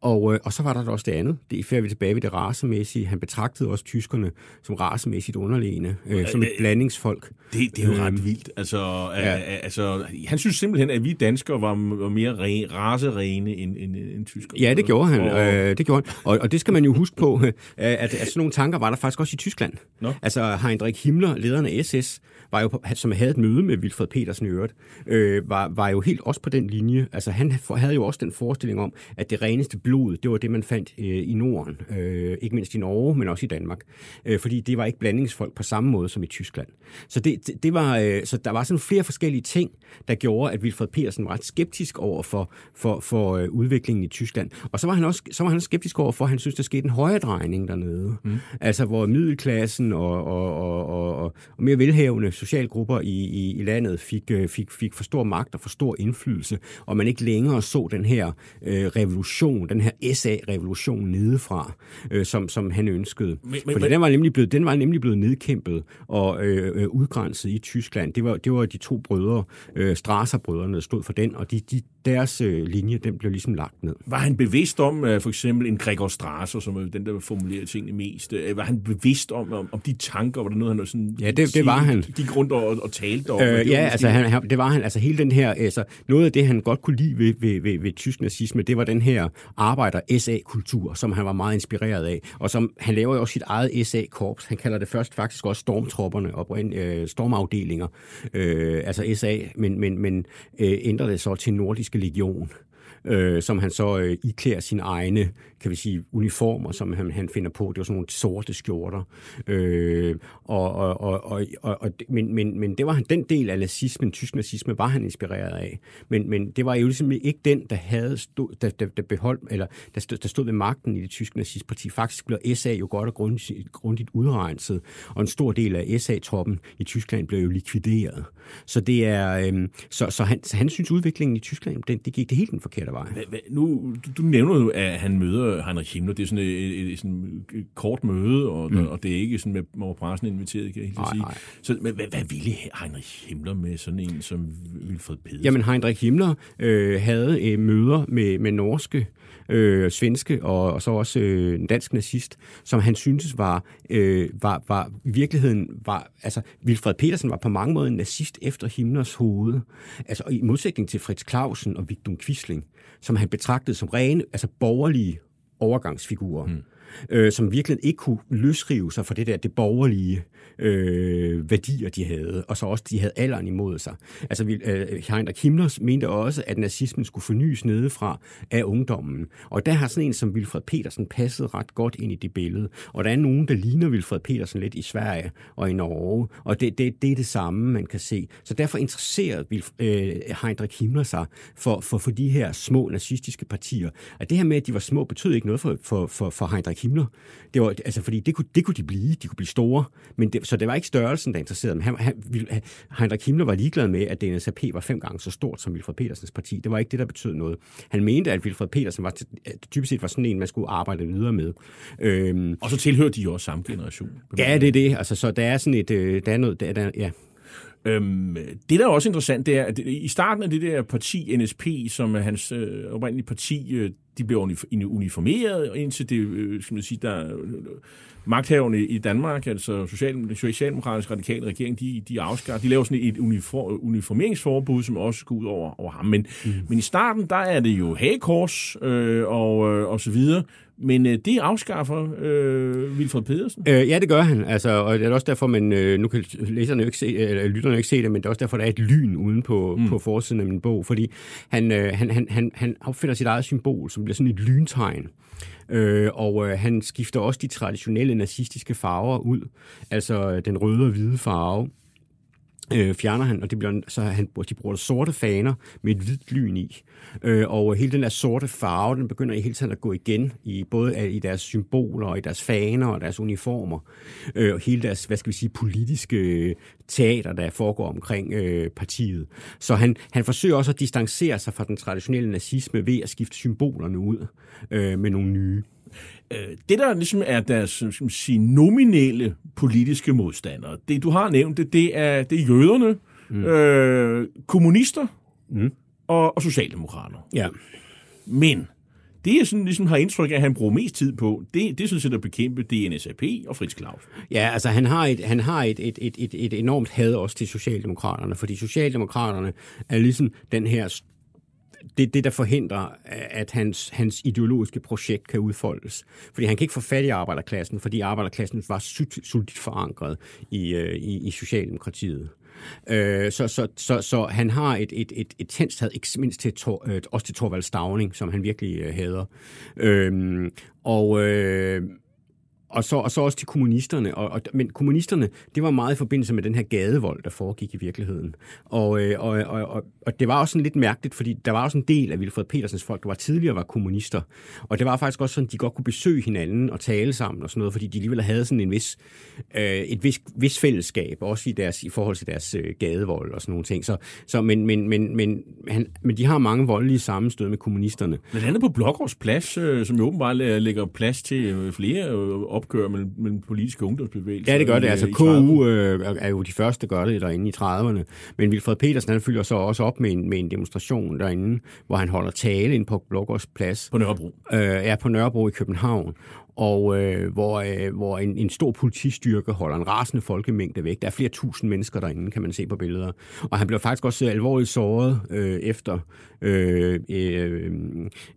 Og øh, og så var der også det andet. Det er vi tilbage ved det racemæssige. Han betragtede også tyskerne som racemæssigt underlegne, øh, som et blandingsfolk. Det, det er jo ret øhm, vildt. Altså, ja. altså, han synes simpelthen, at vi danskere var, var mere re, racerene end, end, end tyskere. Ja, det gjorde han. Og, øh, det gjorde han. Og, og det skal man jo huske på, at, at sådan nogle tanker var der faktisk også i Tyskland. Nå. Altså Heinrich Himmler, lederen af SS, var jo, som havde et møde med Wilfred Petersen i øvrigt, øh, var, var jo helt også på den linje. Altså han havde jo også den forestilling om, at det reneste blod, det var det, man fandt øh, i Norden. Øh, ikke mindst i Norge, men også i Danmark. Øh, fordi det var ikke blandingsfolk på samme måde som i Tyskland. Så, det, det, var, øh, så der var sådan flere forskellige ting, der gjorde, at Wilfred Petersen var ret skeptisk over for, for, for øh, udviklingen i Tyskland. Og så var han også så var han skeptisk over for, at han synes, der skete en højere drejning dernede. Mm. Altså hvor middelklassen og, og, og, og, og mere velhavende socialgrupper i, i, i landet fik, øh, fik, fik for stor magt og for stor indflydelse, og man ikke længere så den her øh, revolution, den her SA-revolution nedefra, øh, som, som han ønskede. Men, men, Fordi den, var nemlig blevet, den var nemlig blevet nedkæmpet og øh, øh, udgrænset i Tyskland. Det var, det var de to brødre, øh, Strasser-brødrene, der stod for den, og de, de, deres øh, linje, den blev ligesom lagt ned. Var han bevidst om, øh, for eksempel en Gregor Strasser, som er den, der formulerede tingene mest, øh, var han bevidst om, om, om de tanker, var der noget, han sådan... Ja, det, det var han. Gik rundt og, og talte om? Øh, ja, altså han, det var han. Altså hele den her... Altså, noget af det, han godt kunne lide ved, ved, ved, ved tysk nazisme, det var den her arbejder-SA-kultur, som han var meget inspireret af, og som han laver jo også sit eget SA-korps. Han kalder det først faktisk også stormtropperne, og øh, stormafdelinger, øh, altså SA, men, men, men øh, ændrer det så til nordiske legion øh, som han så øh, iklærer sine egne, kan vi sige, uniformer, som han, han finder på. Det var sådan nogle sorte skjorter. Øh, og, og, og, og, og, men, men, men det var han, den del af nazismen, tysk nazisme, var han inspireret af. Men, men det var jo ligesom ikke den, der havde stod, der, der, der beholdt, eller der stod, der stod ved magten i det tyske nazistparti. Faktisk blev SA jo godt og grundigt, grundigt udrenset, og en stor del af SA-troppen i Tyskland blev jo likvideret. Så det er, øh, så, så, han, så han synes udviklingen i Tyskland, det, det gik det helt den forkerte vej. Hva, hva, nu, du, du nævner jo, at han møder Heinrich Himmler. Det er sådan et, et, et, sådan et kort møde, og, mm. og det er ikke sådan, med, hvor pressen er inviteret, kan jeg helt sige. Nej. Så hvad, hvad ville Heinrich Himmler med sådan en som Wilfred Pedersen? Jamen, Heinrich Himmler øh, havde øh, møder med, med norske øh, svenske og, og så også øh, en dansk nazist, som han syntes var, øh, var, var i virkeligheden var, altså Wilfred Petersen var på mange måder en nazist efter Himmlers hoved. Altså i modsætning til Fritz Clausen og Victor Quisling, som han betragtede som rene, altså borgerlige overgangsfigurer. Hmm øh, som virkelig ikke kunne løsrive sig fra det der, det borgerlige øh, værdier, de havde, og så også, de havde alderen imod sig. Altså, øh, Heinrich Himmler mente også, at nazismen skulle fornyes nedefra af ungdommen. Og der har sådan en som Wilfred Petersen passet ret godt ind i det billede. Og der er nogen, der ligner Wilfred Petersen lidt i Sverige og i Norge, og det, det, det er det samme, man kan se. Så derfor interesserede øh, Heinrich Himmler sig for, for, for de her små nazistiske partier. At det her med, at de var små, betød ikke noget for, for, for, for Heinrich Himmler. Det var, altså, fordi det kunne, det kunne de blive. De kunne blive store. Men det, så det var ikke størrelsen, der interesserede dem. Han, han, Heinrich Himmler var ligeglad med, at DNSAP var fem gange så stort som Wilfred Petersens parti. Det var ikke det, der betød noget. Han mente, at Wilfred Petersen var, typisk set var sådan en, man skulle arbejde videre med. Øhm, og så tilhører de jo også samme generation. Ja, det er det. Altså, så der er sådan et... Øh, der er noget, der, der, ja, Øhm, det, der er også interessant, det er, at i starten af det der parti, NSP, som er hans øh, oprindelige parti, øh, de blev uniformeret, indtil det, øh, skal man sige, der øh, magthaverne i Danmark, altså social, socialdemokratisk radikale regering, de, de afskar, de laver sådan et uniform, uniformeringsforbud, som også går ud over, over ham. Men, mm. men i starten, der er det jo hagekors øh, og, øh, og så videre. Men øh, det afskaffer øh, Wilfred Pedersen? Øh, ja, det gør han. Altså, og det er også derfor, man, øh, nu kan læserne jo ikke se, eller lytterne jo ikke se det, men det er også derfor, der er et lyn uden på, mm. på forsiden af min bog, fordi han, øh, han, han, han, han opfinder sit eget symbol, som bliver sådan et lyntegn. Øh, og øh, han skifter også de traditionelle nazistiske farver ud, altså øh, den røde og hvide farve øh, fjerner han, og det bliver, så han, de bruger sorte faner med et hvidt lyn i. Øh, og hele den der sorte farve, den begynder i hele tiden at gå igen, i både i deres symboler, og i deres faner og deres uniformer. Øh, og hele deres, hvad skal vi sige, politiske øh, teater, der foregår omkring øh, partiet. Så han, han forsøger også at distancere sig fra den traditionelle nazisme ved at skifte symbolerne ud øh, med nogle nye. Øh, det, der ligesom er deres skal man sige, nominelle politiske modstandere, det du har nævnt, det, det, er, det er jøderne, mm. øh, kommunister mm. og, og socialdemokrater. Ja. Men det, jeg sådan, ligesom har indtryk af, at han bruger mest tid på, det, det er sådan set at bekæmpe DNSAP og Fritz Claus. Ja, altså han har, et, han har et, et, et, et, et enormt had også til Socialdemokraterne, fordi Socialdemokraterne er ligesom den her det det, der forhindrer, at hans, hans ideologiske projekt kan udfoldes. Fordi han kan ikke få fat i arbejderklassen, fordi arbejderklassen var solidt forankret i, øh, i, i Socialdemokratiet. Øh, så, så, så, så han har et, et, et, et tændst had, ikke mindst til, øh, også til Torvald Stavning, som han virkelig øh, hader. Øh, og... Øh, og så, og så også til kommunisterne. Og, og, men kommunisterne, det var meget i forbindelse med den her gadevold, der foregik i virkeligheden. Og, øh, og, og, og, og det var også sådan lidt mærkeligt, fordi der var også en del af Wilfred Petersens folk, der var tidligere var kommunister. Og det var faktisk også sådan, at de godt kunne besøge hinanden og tale sammen og sådan noget, fordi de alligevel havde sådan en vis, øh, et vis, vis fællesskab, også i, deres, i forhold til deres øh, gadevold og sådan nogle ting. Så, så, men, men, men, men, han, men de har mange voldelige sammenstød med kommunisterne. Blandt andet på Blågårds Plads, øh, som jo åbenbart øh, lægger plads til øh, flere øh, opgør mellem, mellem politiske ungdomsbevægelser. Ja, det gør det. Altså, KU øh, er jo de første, der gør det derinde i 30'erne. Men Wilfred Petersen, han fylder så også op med en, med en demonstration derinde, hvor han holder tale ind på Blågårds Plads. På Nørrebro? Øh, ja, på Nørrebro i København og øh, hvor, øh, hvor en, en stor politistyrke holder en rasende folkemængde væk. Der er flere tusind mennesker derinde, kan man se på billeder. Og han blev faktisk også alvorligt såret øh, efter, øh, øh,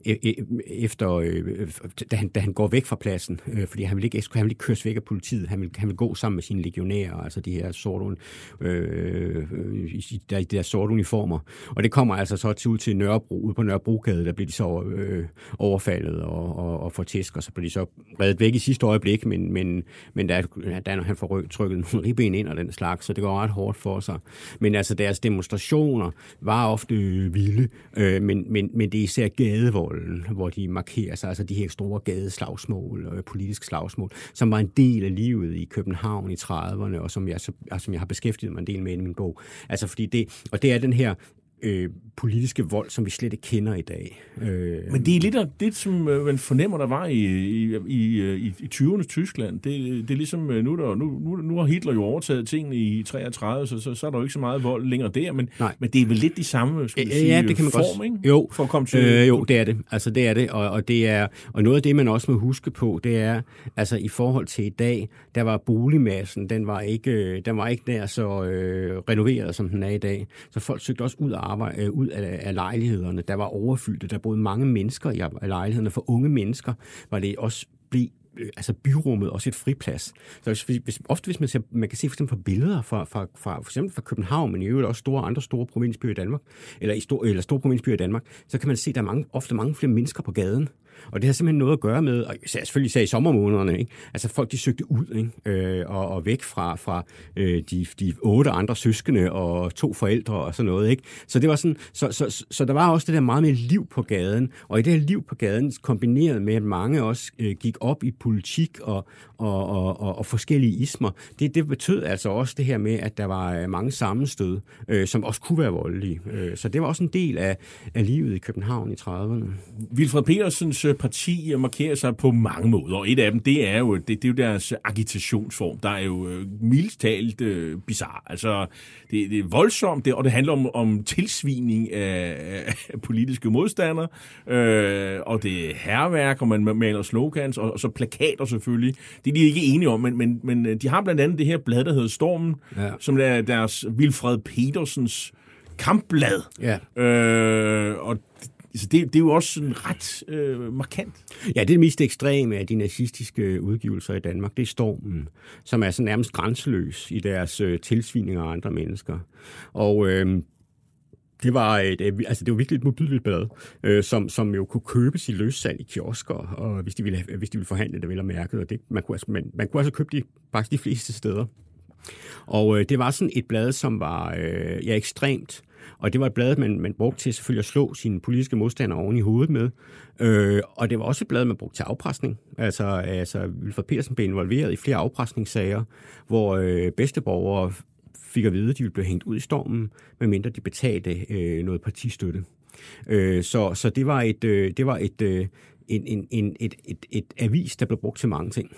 øh, øh, efter øh, da, han, da han går væk fra pladsen, øh, fordi han vil, ikke, han vil ikke køres væk af politiet. Han vil, han vil gå sammen med sine legionærer, altså de her sorte, øh, øh, i, der, de der sorte uniformer. Og det kommer altså så til ud til Nørrebro, ude på Nørrebrogade, der bliver de så øh, overfaldet og, og, og får tæsk, og så bliver de så reddet væk i sidste øjeblik, men, men, men der, der når han får trykket nogle ribben ind og den slags, så det går ret hårdt for sig. Men altså deres demonstrationer var ofte øh, vilde, øh, men, men, men det er især gadevolden, hvor de markerer sig, altså de her store gadeslagsmål, øh, politiske slagsmål, som var en del af livet i København i 30'erne, og som jeg, så, altså, som jeg har beskæftiget mig en del med i min bog. Altså fordi det, og det er den her øh, politiske vold, som vi slet ikke kender i dag. Øh, Men det er lidt af det, som øh, man fornemmer, der var i, i, i, i, i 20'ernes Tyskland. Det, det er ligesom, øh, nu, der, nu, nu, nu har Hitler jo overtaget tingene i 33, så, så, så er der jo ikke så meget vold længere der, men, Nej. men det er vel lidt de samme skal ja, sige, ja, det kan man form, ikke? Jo, for at komme til... Øh, jo, det er det. Altså, det er det, og, og, det er, og noget af det, man også må huske på, det er, altså i forhold til i dag, der var boligmassen, den var ikke, den var ikke nær så øh, renoveret, som den er i dag. Så folk søgte også ud, af arbejde, øh, ud af, af lejlighederne. Der var overfyldte, der boede mange mennesker i lejlighederne. For unge mennesker var det også blev øh, altså byrummet også et friplads. Så hvis, hvis, ofte hvis man, ser, man kan se for eksempel fra billeder fra, fra, fra, for eksempel fra København, men i øvrigt også store, andre store provinsbyer i Danmark, eller, i stor, eller store provinsbyer i Danmark, så kan man se, at der er mange, ofte mange flere mennesker på gaden. Og det har simpelthen noget at gøre med, og selvfølgelig især i sommermånederne, ikke? altså folk de søgte ud ikke? Øh, og, og væk fra, fra øh, de, de otte andre søskende og to forældre og sådan noget. Ikke? Så det var sådan, så, så, så, så der var også det der meget mere liv på gaden, og i det her liv på gaden, kombineret med, at mange også øh, gik op i politik og, og, og, og, og forskellige ismer, det, det betød altså også det her med, at der var øh, mange sammenstød, øh, som også kunne være voldelige. Øh, så det var også en del af, af livet i København i 30'erne. Vilfred Petersens øh, parti markerer sig på mange måder, og et af dem, det er jo, det, det er jo deres agitationsform, der er jo øh, talt øh, bizarre. Altså, det, det er voldsomt, det, og det handler om, om tilsvining af, af politiske modstandere, øh, og det er herværk, og man maler slogans, og, og så plakater selvfølgelig. Det er de ikke enige om, men, men, men de har blandt andet det her blad, der hedder Stormen, ja. som er deres Vilfred Petersens kampblad. Ja. Øh, og så det, det er jo også sådan ret øh, markant. Ja, det er det mest ekstreme af de nazistiske udgivelser i Danmark. Det er Stormen, som er så nærmest grænseløs i deres øh, tilsvining af andre mennesker. Og øh, det var, et, øh, altså det var virkelig et mobilt blad, øh, som, som jo kunne købes i løssalg i kiosker, og hvis de ville, hvis de ville forhandle det vel og mærke. Og det, man, kunne altså, man, man kunne altså købe det faktisk de fleste steder. Og øh, det var sådan et blad, som var øh, ja, ekstremt og det var et blad, man, man brugte til selvfølgelig at slå sine politiske modstandere oven i hovedet med. Øh, og det var også et blad, man brugte til afpresning. Altså, altså Wilfred Petersen blev involveret i flere afpresningssager, hvor øh, bedsteborgere fik at vide, at de ville blive hængt ud i stormen, medmindre de betalte øh, noget partistøtte. Øh, så, så det var et, øh, det var et, øh, en, en, en, et, et, et avis, der blev brugt til mange ting.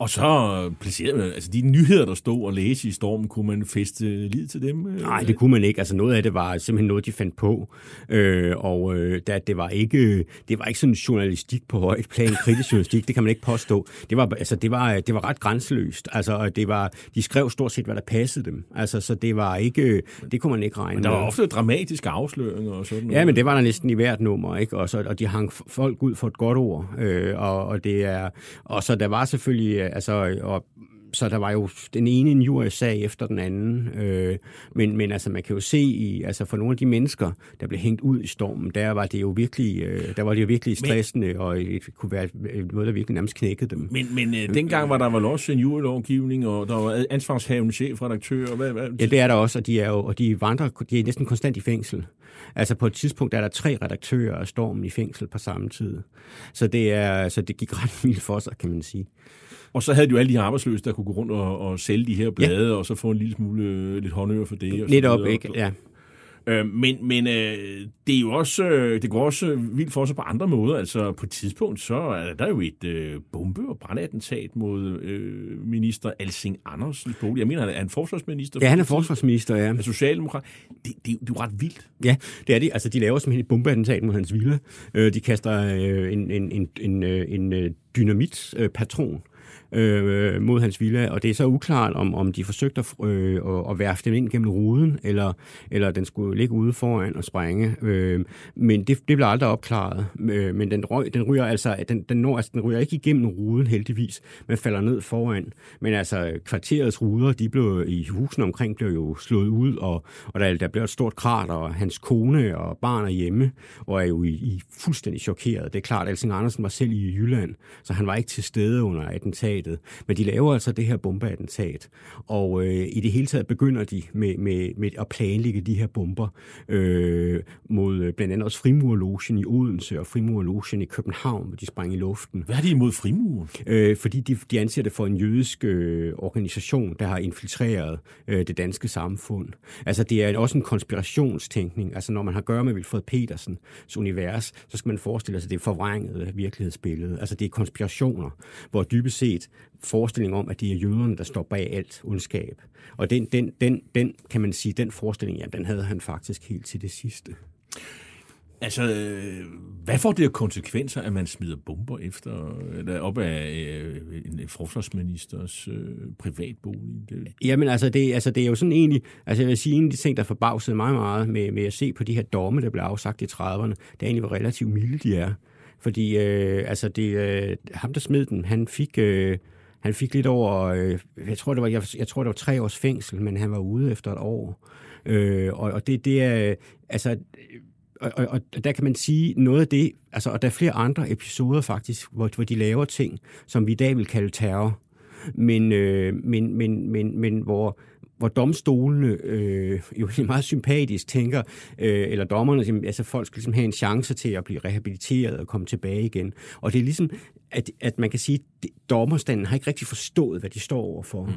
Og så placerede man, altså de nyheder, der stod og læse i stormen, kunne man feste lid til dem? Nej, det kunne man ikke. Altså noget af det var simpelthen noget, de fandt på. Øh, og øh, det, var ikke, det var ikke sådan journalistik på højt plan, kritisk journalistik, det kan man ikke påstå. Det var, altså, det var, det var ret grænseløst. Altså, det var, de skrev stort set, hvad der passede dem. Altså, så det var ikke, det kunne man ikke regne Men der var ofte dramatiske afsløringer og sådan noget. Ja, men det var der næsten i hvert nummer, ikke? Og, så, og de hang folk ud for et godt ord. Øh, og, og, det er, og så der var selvfølgelig altså, og, så der var jo den ene injuriesag efter den anden. Øh, men, men altså, man kan jo se, i, altså for nogle af de mennesker, der blev hængt ud i stormen, der var det jo virkelig, øh, der var det jo virkelig stressende, men, og det kunne være noget, der virkelig nærmest knækkede dem. Men, men øh, dengang var der vel også en julelovgivning, og der var ansvarshavende chefredaktør. Hvad, hvad? Ja, det er der også, og de er jo og de vandrer, de er næsten konstant i fængsel. Altså på et tidspunkt er der tre redaktører af Stormen i fængsel på samme tid. Så det, er, så det gik ret vildt for sig, kan man sige. Og så havde de jo alle de arbejdsløse, der kunne gå rundt og, og sælge de her blade, ja. og så få en lille smule øh, lidt håndører for det. Lidt op, ikke? Ja. Øh, men men øh, det er jo også, øh, det går også vildt for sig på andre måder. Altså på et tidspunkt, så er der jo et øh, bombe- og brandattentat mod øh, minister Alsing Andersen. Jeg mener, han er en forsvarsminister. Ja, han er forsvarsminister, ja. Er socialdemokrat. Det, det, det er jo ret vildt. Ja, det er det. Altså, de laver simpelthen et bombeattentat mod hans villa. Øh, de kaster øh, en, en, en, en, en dynamitpatron øh, mod hans villa, og det er så uklart, om, om de forsøgte at, øh, at værfe dem ind gennem ruden, eller, eller den skulle ligge ude foran og sprænge. Øh, men det, det blev aldrig opklaret. Øh, men den, røg, den ryger altså, den, den, når, altså, den ryger ikke igennem ruden heldigvis, men falder ned foran. Men altså, kvarterets ruder, de blev i husene omkring, blev jo slået ud, og, og der, der blev et stort krater, og hans kone og barn er hjemme, og er jo i, i fuldstændig chokeret. Det er klart, at Elsing Andersen var selv i Jylland, så han var ikke til stede under attentatet attentatet. Men de laver altså det her bombeattentat, og øh, i det hele taget begynder de med, med, med at planlægge de her bomber øh, mod øh, blandt andet også frimurlogen i Odense og frimurlogen i København, hvor de sprang i luften. Hvad er de imod frimur? Øh, fordi de, de anser det for en jødisk øh, organisation, der har infiltreret øh, det danske samfund. Altså det er også en konspirationstænkning. Altså når man har at gøre med Wilfred Petersens univers, så skal man forestille sig, det forvrænget virkelighedsbillede. Altså det er konspirationer, hvor dybest set forestilling om, at det er jøderne, der står bag alt ondskab. Og den, den, den, den kan man sige, den forestilling, ja, den havde han faktisk helt til det sidste. Altså, hvad får det af konsekvenser, at man smider bomber efter, eller op af øh, en forsvarsministers øh, privatbolig? Det... Jamen, altså det, altså, det er jo sådan egentlig, altså jeg vil sige, en af de ting, der forbavsede mig meget med, med at se på de her domme, der blev afsagt i 30'erne, det er egentlig, hvor relativt milde de er. Fordi øh, altså det, øh, ham, der smed den, han fik, øh, han fik lidt over, øh, jeg, tror, det var, jeg, jeg tror, det var tre års fængsel, men han var ude efter et år. Øh, og, og det, det er, altså øh, og, og, og der kan man sige noget af det, altså, og der er flere andre episoder faktisk, hvor, hvor de laver ting, som vi i dag vil kalde terror, men, øh, men, men, men, men hvor, hvor domstolene øh, jo meget sympatisk tænker, øh, eller dommerne, altså folk skal ligesom have en chance til at blive rehabiliteret og komme tilbage igen. Og det er ligesom, at, at man kan sige, at dommerstanden har ikke rigtig forstået, hvad de står overfor. Mm.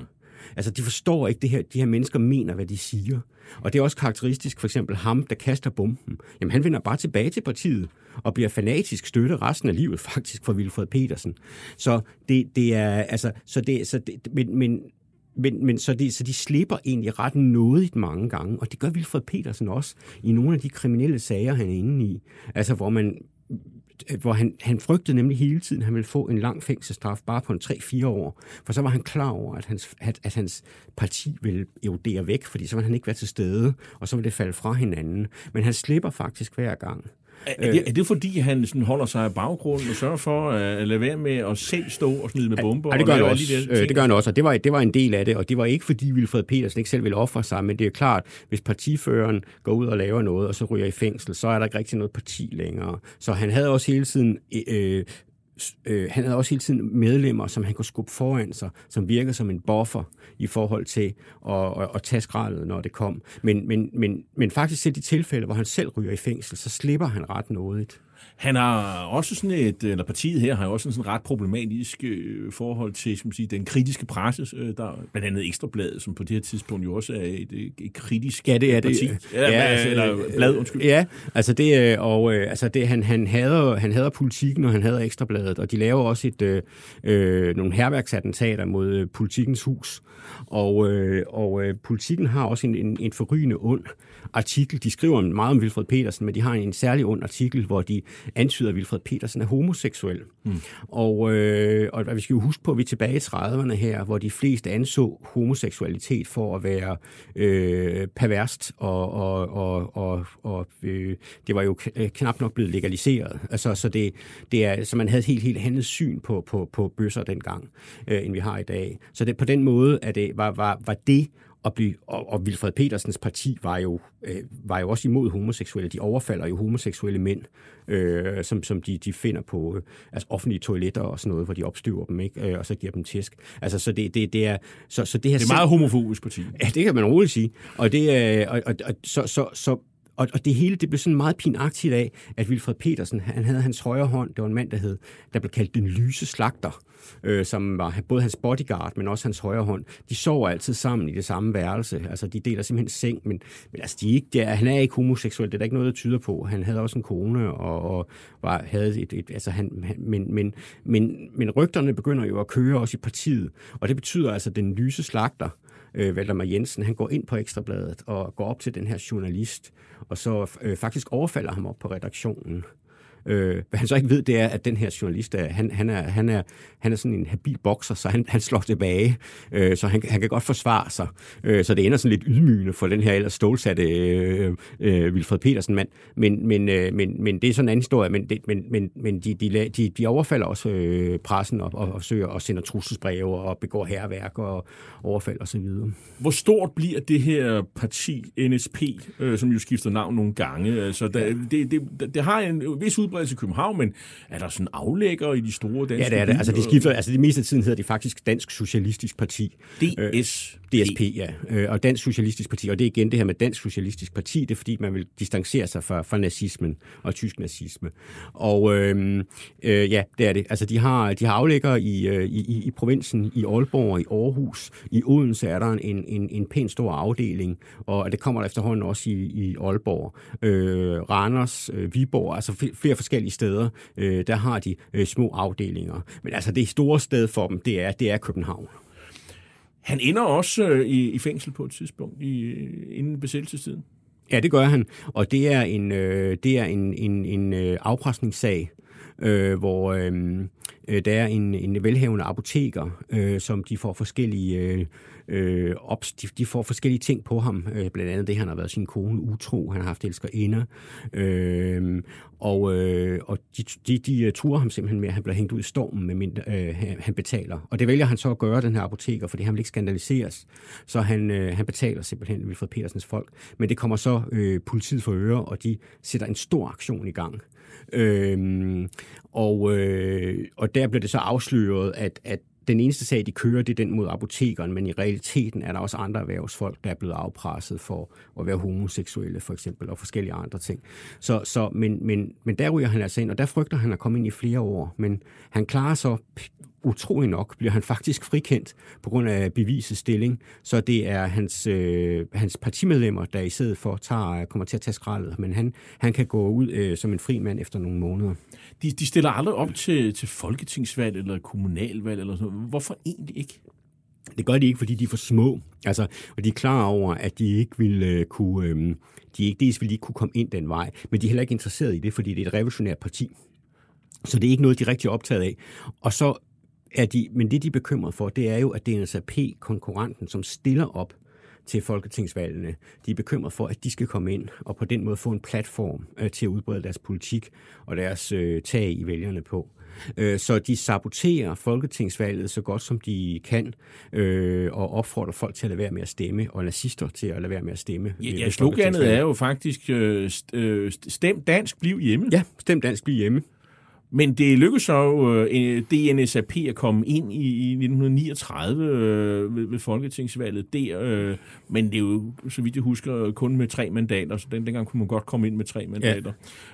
Altså, de forstår ikke det her, de her mennesker mener, hvad de siger. Og det er også karakteristisk, for eksempel ham, der kaster bomben. Jamen, han vender bare tilbage til partiet og bliver fanatisk støtte resten af livet, faktisk, for Wilfred Petersen. Så det, det er, altså, så det, så det, men, men men, men så, de, så de slipper egentlig ret nådigt mange gange, og det gør Vilfred Petersen også i nogle af de kriminelle sager, han er inde i. Altså, hvor man hvor han, han frygtede nemlig hele tiden, at han ville få en lang fængselsstraf bare på en 3-4 år. For så var han klar over, at hans, at, at hans parti ville erodere væk, fordi så ville han ikke være til stede, og så ville det falde fra hinanden. Men han slipper faktisk hver gang. Er, det, er det fordi, han sådan holder sig af baggrunden og sørger for at lade være med at selv stå og smide med bomber? Ja, det gør han også. De det gør han også, og det var, det var en del af det, og det var ikke fordi Wilfred Petersen ikke selv ville ofre sig, men det er klart, hvis partiføreren går ud og laver noget, og så ryger i fængsel, så er der ikke rigtig noget parti længere. Så han havde også hele tiden øh, øh, han havde også hele tiden medlemmer, som han kunne skubbe foran sig, som virker som en buffer i forhold til at, at, at tage skraldet, når det kom. Men, men, men, men faktisk i de tilfælde, hvor han selv ryger i fængsel, så slipper han ret nådigt. Han har også sådan et, eller partiet her har også sådan et ret problematisk øh, forhold til skal man sige, den kritiske presse, øh, der blandt andet Ekstrabladet, som på det her tidspunkt jo også er et, et, et kritisk ja, det er parti. Det. Ja, ja, altså, eller blad, undskyld. Ja, altså det, øh, og øh, altså det, han, han, hader, han hader politikken, og han hader Ekstrabladet, og de laver også et, øh, øh, nogle herværksattentater mod øh, politikens hus, og, øh, og øh, politikken har også en, en, en forrygende ond artikel. De skriver meget om Wilfred Petersen, men de har en særlig ond artikel, hvor de antyder, at Wilfred Petersen er homoseksuel. Mm. Og, øh, og vi skal jo huske på, at vi er tilbage i 30'erne her, hvor de fleste anså homoseksualitet for at være øh, perverst, og, og, og, og, og øh, det var jo knap nok blevet legaliseret. Altså, så, det, det er, så man havde et helt, helt andet syn på, på, på bøsser dengang, øh, end vi har i dag. Så det, på den måde er det, var, var, var det at blive, og, og Wilfred Petersens parti var jo, øh, var jo også imod homoseksuelle. De overfalder jo homoseksuelle mænd, øh, som, som de, de finder på øh, altså offentlige toiletter og sådan noget, hvor de opstøver dem, ikke? Øh, og så giver dem tæsk. Altså, så det, det, det er... Så, så det, her det er meget homofobisk parti. Ja, det kan man roligt sige. Og, det, øh, og, og, og så, så, så og, og det hele det blev sådan meget pinagtigt af, at Wilfred Petersen, han havde hans højre hånd, det var en mand, der, hed, der blev kaldt den lyse slagter, øh, som var både hans bodyguard, men også hans højre hånd. De sover altid sammen i det samme værelse. Altså, de deler simpelthen seng, men, men altså, de er ikke, der, han er ikke homoseksuel. Det er der ikke noget, der tyder på. Han havde også en kone, og, og var, havde et, et altså han, han, men, men, men, men rygterne begynder jo at køre også i partiet, og det betyder altså, at den lyse slagter, øh, Valdemar Jensen, han går ind på Ekstrabladet og går op til den her journalist, og så øh, faktisk overfalder ham op på redaktionen. Øh, hvad han så ikke ved, det er, at den her journalist, han, han, er, han, er, han er sådan en habil bokser, så han, han slår tilbage, øh, så han, han kan godt forsvare sig. Øh, så det ender sådan lidt ydmygende for den her ellers stålsatte øh, øh, Wilfred Petersen mand. Men, men, øh, men, men det er sådan en anden historie, men, det, men, men, men de, de, de, de overfalder også øh, pressen og, og, og søger og sender trusselsbreve og begår herværk og overfald og så videre. Hvor stort bliver det her parti NSP, øh, som jo skifter navn nogle gange? Altså, der, det, det, det har en vis udbredelse i København, men er der sådan aflægger i de store danske Ja, det er det. Altså, de skifter, altså, det meste af tiden hedder de faktisk Dansk Socialistisk Parti. DS. DSP, ja. Øh, og Dansk Socialistisk Parti. Og det er igen det her med Dansk Socialistisk Parti, det er fordi, man vil distancere sig fra, fra nazismen og tysk nazisme. Og øh, øh, ja, det er det. Altså, de har, de har aflægger i, øh, i, i provinsen, i Aalborg, i Aarhus. I Odense er der en, en, en pæn stor afdeling, og det kommer der efterhånden også i, i Aalborg. Øh, Randers, øh, Viborg, altså flere forskellige steder, øh, der har de øh, små afdelinger. Men altså, det store sted for dem, det er, det er København. Han ender også øh, i, i fængsel på et tidspunkt i, øh, inden besættelsestiden. Ja, det gør han, og det er en, øh, det er en, en, en øh, afpresningssag, øh, hvor øh, øh der er en, en velhavende apoteker, øh, som de får forskellige øh, ops, op, de, de får forskellige ting på ham. Øh, blandt andet det, han har været sin kone utro, han har haft elskerinder. Øh, og øh, og de, de, de øh, turer ham simpelthen med, at han bliver hængt ud i stormen, med mindre, øh, han betaler. Og det vælger han så at gøre, den her apoteker, fordi han vil ikke skandaliseres. Så han, øh, han betaler simpelthen Vilfred Petersens folk. Men det kommer så øh, politiet for øre, og de sætter en stor aktion i gang. Øhm, og, øh, og der blev det så afsløret, at, at den eneste sag, de kører, det er den mod apotekeren, men i realiteten er der også andre erhvervsfolk, der er blevet afpresset for at være homoseksuelle, for eksempel, og forskellige andre ting. Så, så, men, men, men der ryger han altså ind, og der frygter han at komme ind i flere år, men han klarer så utrolig nok bliver han faktisk frikendt på grund af bevisets stilling, så det er hans, øh, hans partimedlemmer, der i stedet for tager, kommer til at tage skraldet, men han, han kan gå ud øh, som en fri mand efter nogle måneder. De, de stiller aldrig op til, til folketingsvalg eller kommunalvalg eller sådan noget. Hvorfor egentlig ikke? Det gør de ikke, fordi de er for små. Altså, og de er klar over, at de ikke vil øh, kunne... Øh, de ikke, dels vil de ikke kunne komme ind den vej, men de er heller ikke interesseret i det, fordi det er et revolutionært parti. Så det er ikke noget, de er rigtig optaget af. Og så er de, men det, de er bekymret for, det er jo, at DNSAP, konkurrenten, som stiller op til folketingsvalgene, de er bekymret for, at de skal komme ind og på den måde få en platform øh, til at udbrede deres politik og deres øh, tag i vælgerne på. Øh, så de saboterer folketingsvalget så godt som de kan, øh, og opfordrer folk til at lade være med at stemme, og nazister til at lade være med at stemme. Ja, ja sloganet er jo faktisk øh, stem dansk, bliv hjemme. Ja, stem dansk, bliv hjemme. Men det lykkedes så øh, DNSAP at komme ind i, i 1939 øh, ved, ved folketingsvalget der, øh, men det er jo, så vidt jeg husker, kun med tre mandater, så den, dengang kunne man godt komme ind med tre mandater.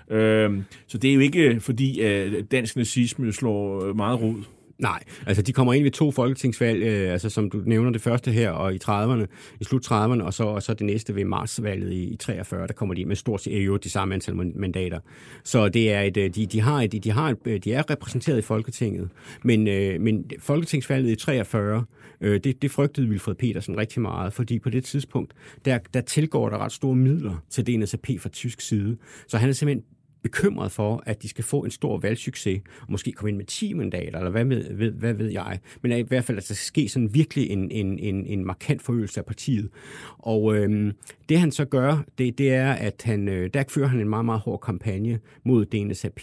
Ja. Øh, så det er jo ikke fordi, at dansk nazisme slår meget rod. Nej, altså de kommer ind ved to folketingsvalg, øh, altså som du nævner det første her, og i 30'erne, i slut 30'erne, og så, og så det næste ved marsvalget i, i 43, der kommer de med stort set jo de samme antal mandater. Så det er et, øh, de, de, har et, de, har et, øh, de er repræsenteret i Folketinget, men, øh, men folketingsvalget i 43, øh, det, det frygtede Wilfred Petersen rigtig meget, fordi på det tidspunkt, der, der tilgår der ret store midler til DNSAP fra tysk side, så han er simpelthen bekymret for, at de skal få en stor valgsucces, og måske komme ind med 10 mandater, eller hvad ved, ved, hvad ved jeg. Men i hvert fald, at der skal ske sådan virkelig en, en, en, en markant forøgelse af partiet. Og øh, det han så gør, det, det er, at han, øh, der fører han en meget, meget hård kampagne mod DNSAP.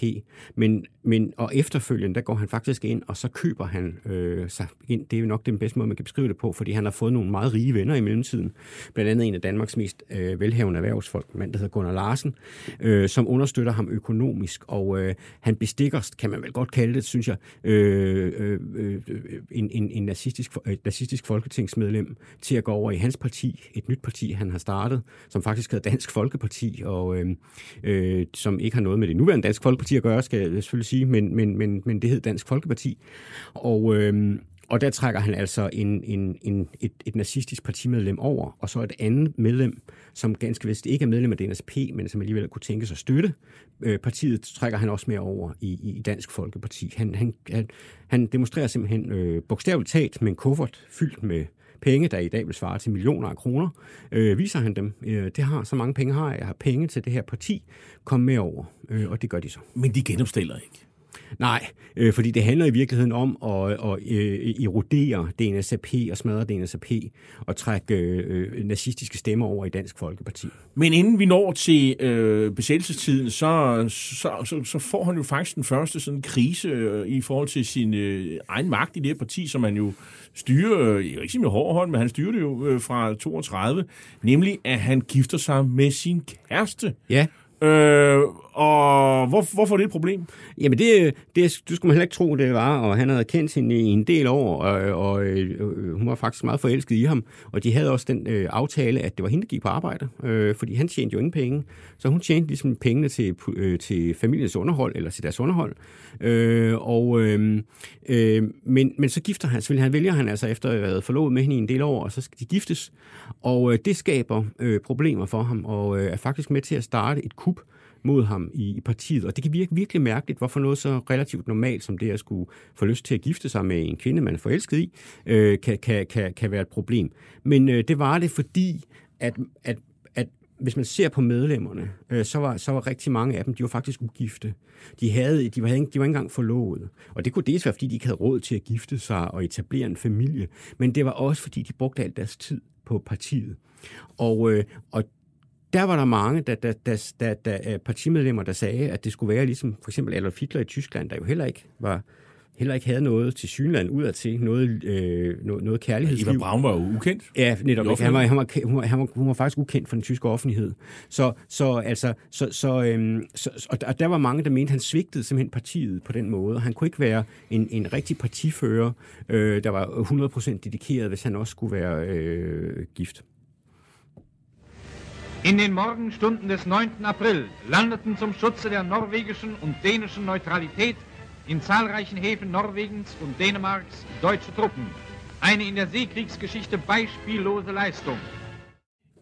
Men, men, og efterfølgende, der går han faktisk ind, og så køber han øh, sig ind. Det er jo nok den bedste måde, man kan beskrive det på, fordi han har fået nogle meget rige venner i mellemtiden. Blandt andet en af Danmarks mest øh, velhavende erhvervsfolk, en mand, der hedder Gunnar Larsen, øh, som understøtter ham økonomisk. Og øh, han bestikker, kan man vel godt kalde det, synes jeg, øh, øh, øh, en, en, en nazistisk, et nazistisk folketingsmedlem til at gå over i hans parti, et nyt parti, han har startet startet, som faktisk hedder Dansk Folkeparti, og øh, øh, som ikke har noget med det nuværende Dansk Folkeparti at gøre, skal jeg selvfølgelig sige, men, men, men, men det hed Dansk Folkeparti. Og, øh, og der trækker han altså en, en, en, et, et nazistisk partimedlem over, og så et andet medlem, som ganske vist ikke er medlem af DNSP, men som alligevel kunne tænke sig at støtte øh, partiet, trækker han også med over i, i Dansk Folkeparti. Han, han, han, han demonstrerer simpelthen øh, bogstaveligt talt med en kuffert fyldt med penge, der i dag vil svare til millioner af kroner, øh, viser han dem. Øh, det har så mange penge har jeg, jeg har penge til det her parti, kom med over, øh, og det gør de så. Men de genopstiller ikke? Nej, øh, fordi det handler i virkeligheden om at, at øh, erodere DNSAP og smadre DNSAP og trække øh, nazistiske stemmer over i Dansk Folkeparti. Men inden vi når til øh, besættelsestiden, så, så, så, så får han jo faktisk den første sådan krise øh, i forhold til sin øh, egen magt i det her parti, som han jo styrer, øh, ikke sige med hård hånd, men han styrer det jo øh, fra 32, nemlig at han gifter sig med sin kæreste. Ja. Øh, og hvor, hvorfor er det et problem? Jamen, det, det, du skulle man heller ikke tro, det var, og han havde kendt hende i en del år, og, og øh, øh, hun var faktisk meget forelsket i ham, og de havde også den øh, aftale, at det var hende, der gik på arbejde, øh, fordi han tjente jo ingen penge, så hun tjente ligesom pengene til, øh, til familiens underhold, eller til deres underhold, øh, og, øh, øh, men, men så gifter han, så han vælger han altså efter at have været forlovet med hende i en del år, og så skal de giftes, og øh, det skaber øh, problemer for ham, og øh, er faktisk med til at starte et kup, mod ham i, i partiet. Og det kan virke virkelig mærkeligt, hvorfor noget så relativt normalt som det at skulle få lyst til at gifte sig med en kvinde, man er forelsket i, øh, kan, kan, kan, kan være et problem. Men øh, det var det, fordi at, at, at hvis man ser på medlemmerne, øh, så, var, så var rigtig mange af dem, de var faktisk ugifte. De, havde, de, var, de var ikke engang forlovet. Og det kunne dels være, fordi de ikke havde råd til at gifte sig og etablere en familie, men det var også, fordi de brugte al deres tid på partiet. Og, øh, og der var der mange der, der, der, der, der, partimedlemmer, der sagde, at det skulle være ligesom for eksempel Adolf Hitler i Tyskland, der jo heller ikke var heller ikke havde noget til synland ud til, noget, øh, noget, noget kærlighedsliv. Eva Braun var jo ukendt. Ja, netop. Ikke. Han, var, han, var, han, var, han, var, hun var faktisk ukendt for den tyske offentlighed. Så, så, altså, så, så, øhm, så, og der var mange, der mente, at han svigtede simpelthen partiet på den måde. Han kunne ikke være en, en rigtig partifører, øh, der var 100% dedikeret, hvis han også skulle være øh, gift. In den Morgenstunden des 9. April landeten zum Schutze der norwegischen und dänischen Neutralität in zahlreichen Häfen Norwegens und Dänemarks deutsche Truppen. Eine in der Seekriegsgeschichte beispiellose Leistung.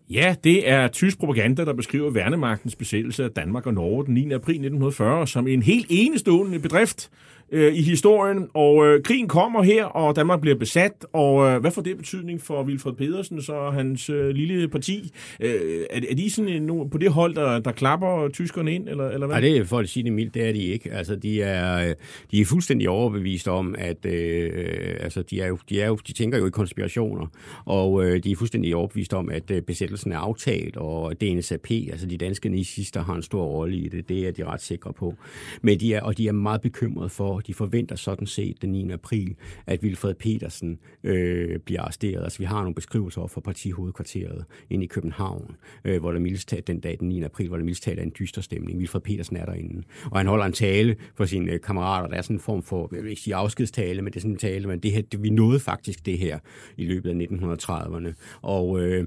Ja, det er tysk propaganda, der beskriver værnemagtens besættelse af Danmark og Norge den 9. april 1940 som en helt enestående bedrift øh, i historien. Og øh, krigen kommer her, og Danmark bliver besat. Og øh, hvad får det betydning for Wilfred Pedersen og hans øh, lille parti? Øh, er, er de sådan øh, en, på det hold, der, der klapper tyskerne ind, eller, eller hvad? Nej, det er for at sige det mildt, det er de ikke. Altså, de er, øh, de er fuldstændig overbevist om, at øh, øh, altså, de, er jo, de, er jo, de tænker jo i konspirationer, og øh, de er fuldstændig overbevist om, at øh, besættelsen er aftalt, og DNSAP, altså de danske nazister, har en stor rolle i det. Det er de ret sikre på. Men de er, og de er meget bekymrede for, de forventer sådan set den 9. april, at Vilfred Petersen øh, bliver arresteret. Altså vi har nogle beskrivelser for partihovedkvarteret inde i København, øh, hvor der mildest den dag den 9. april, hvor der mildest er en dyster stemning. Vilfred Petersen er derinde. Og han holder en tale for sine øh, kammerater. Der er sådan en form for, jeg vil ikke sige afskedstale, men det er sådan en tale, men det her, det, vi nåede faktisk det her i løbet af 1930'erne. Og, øh,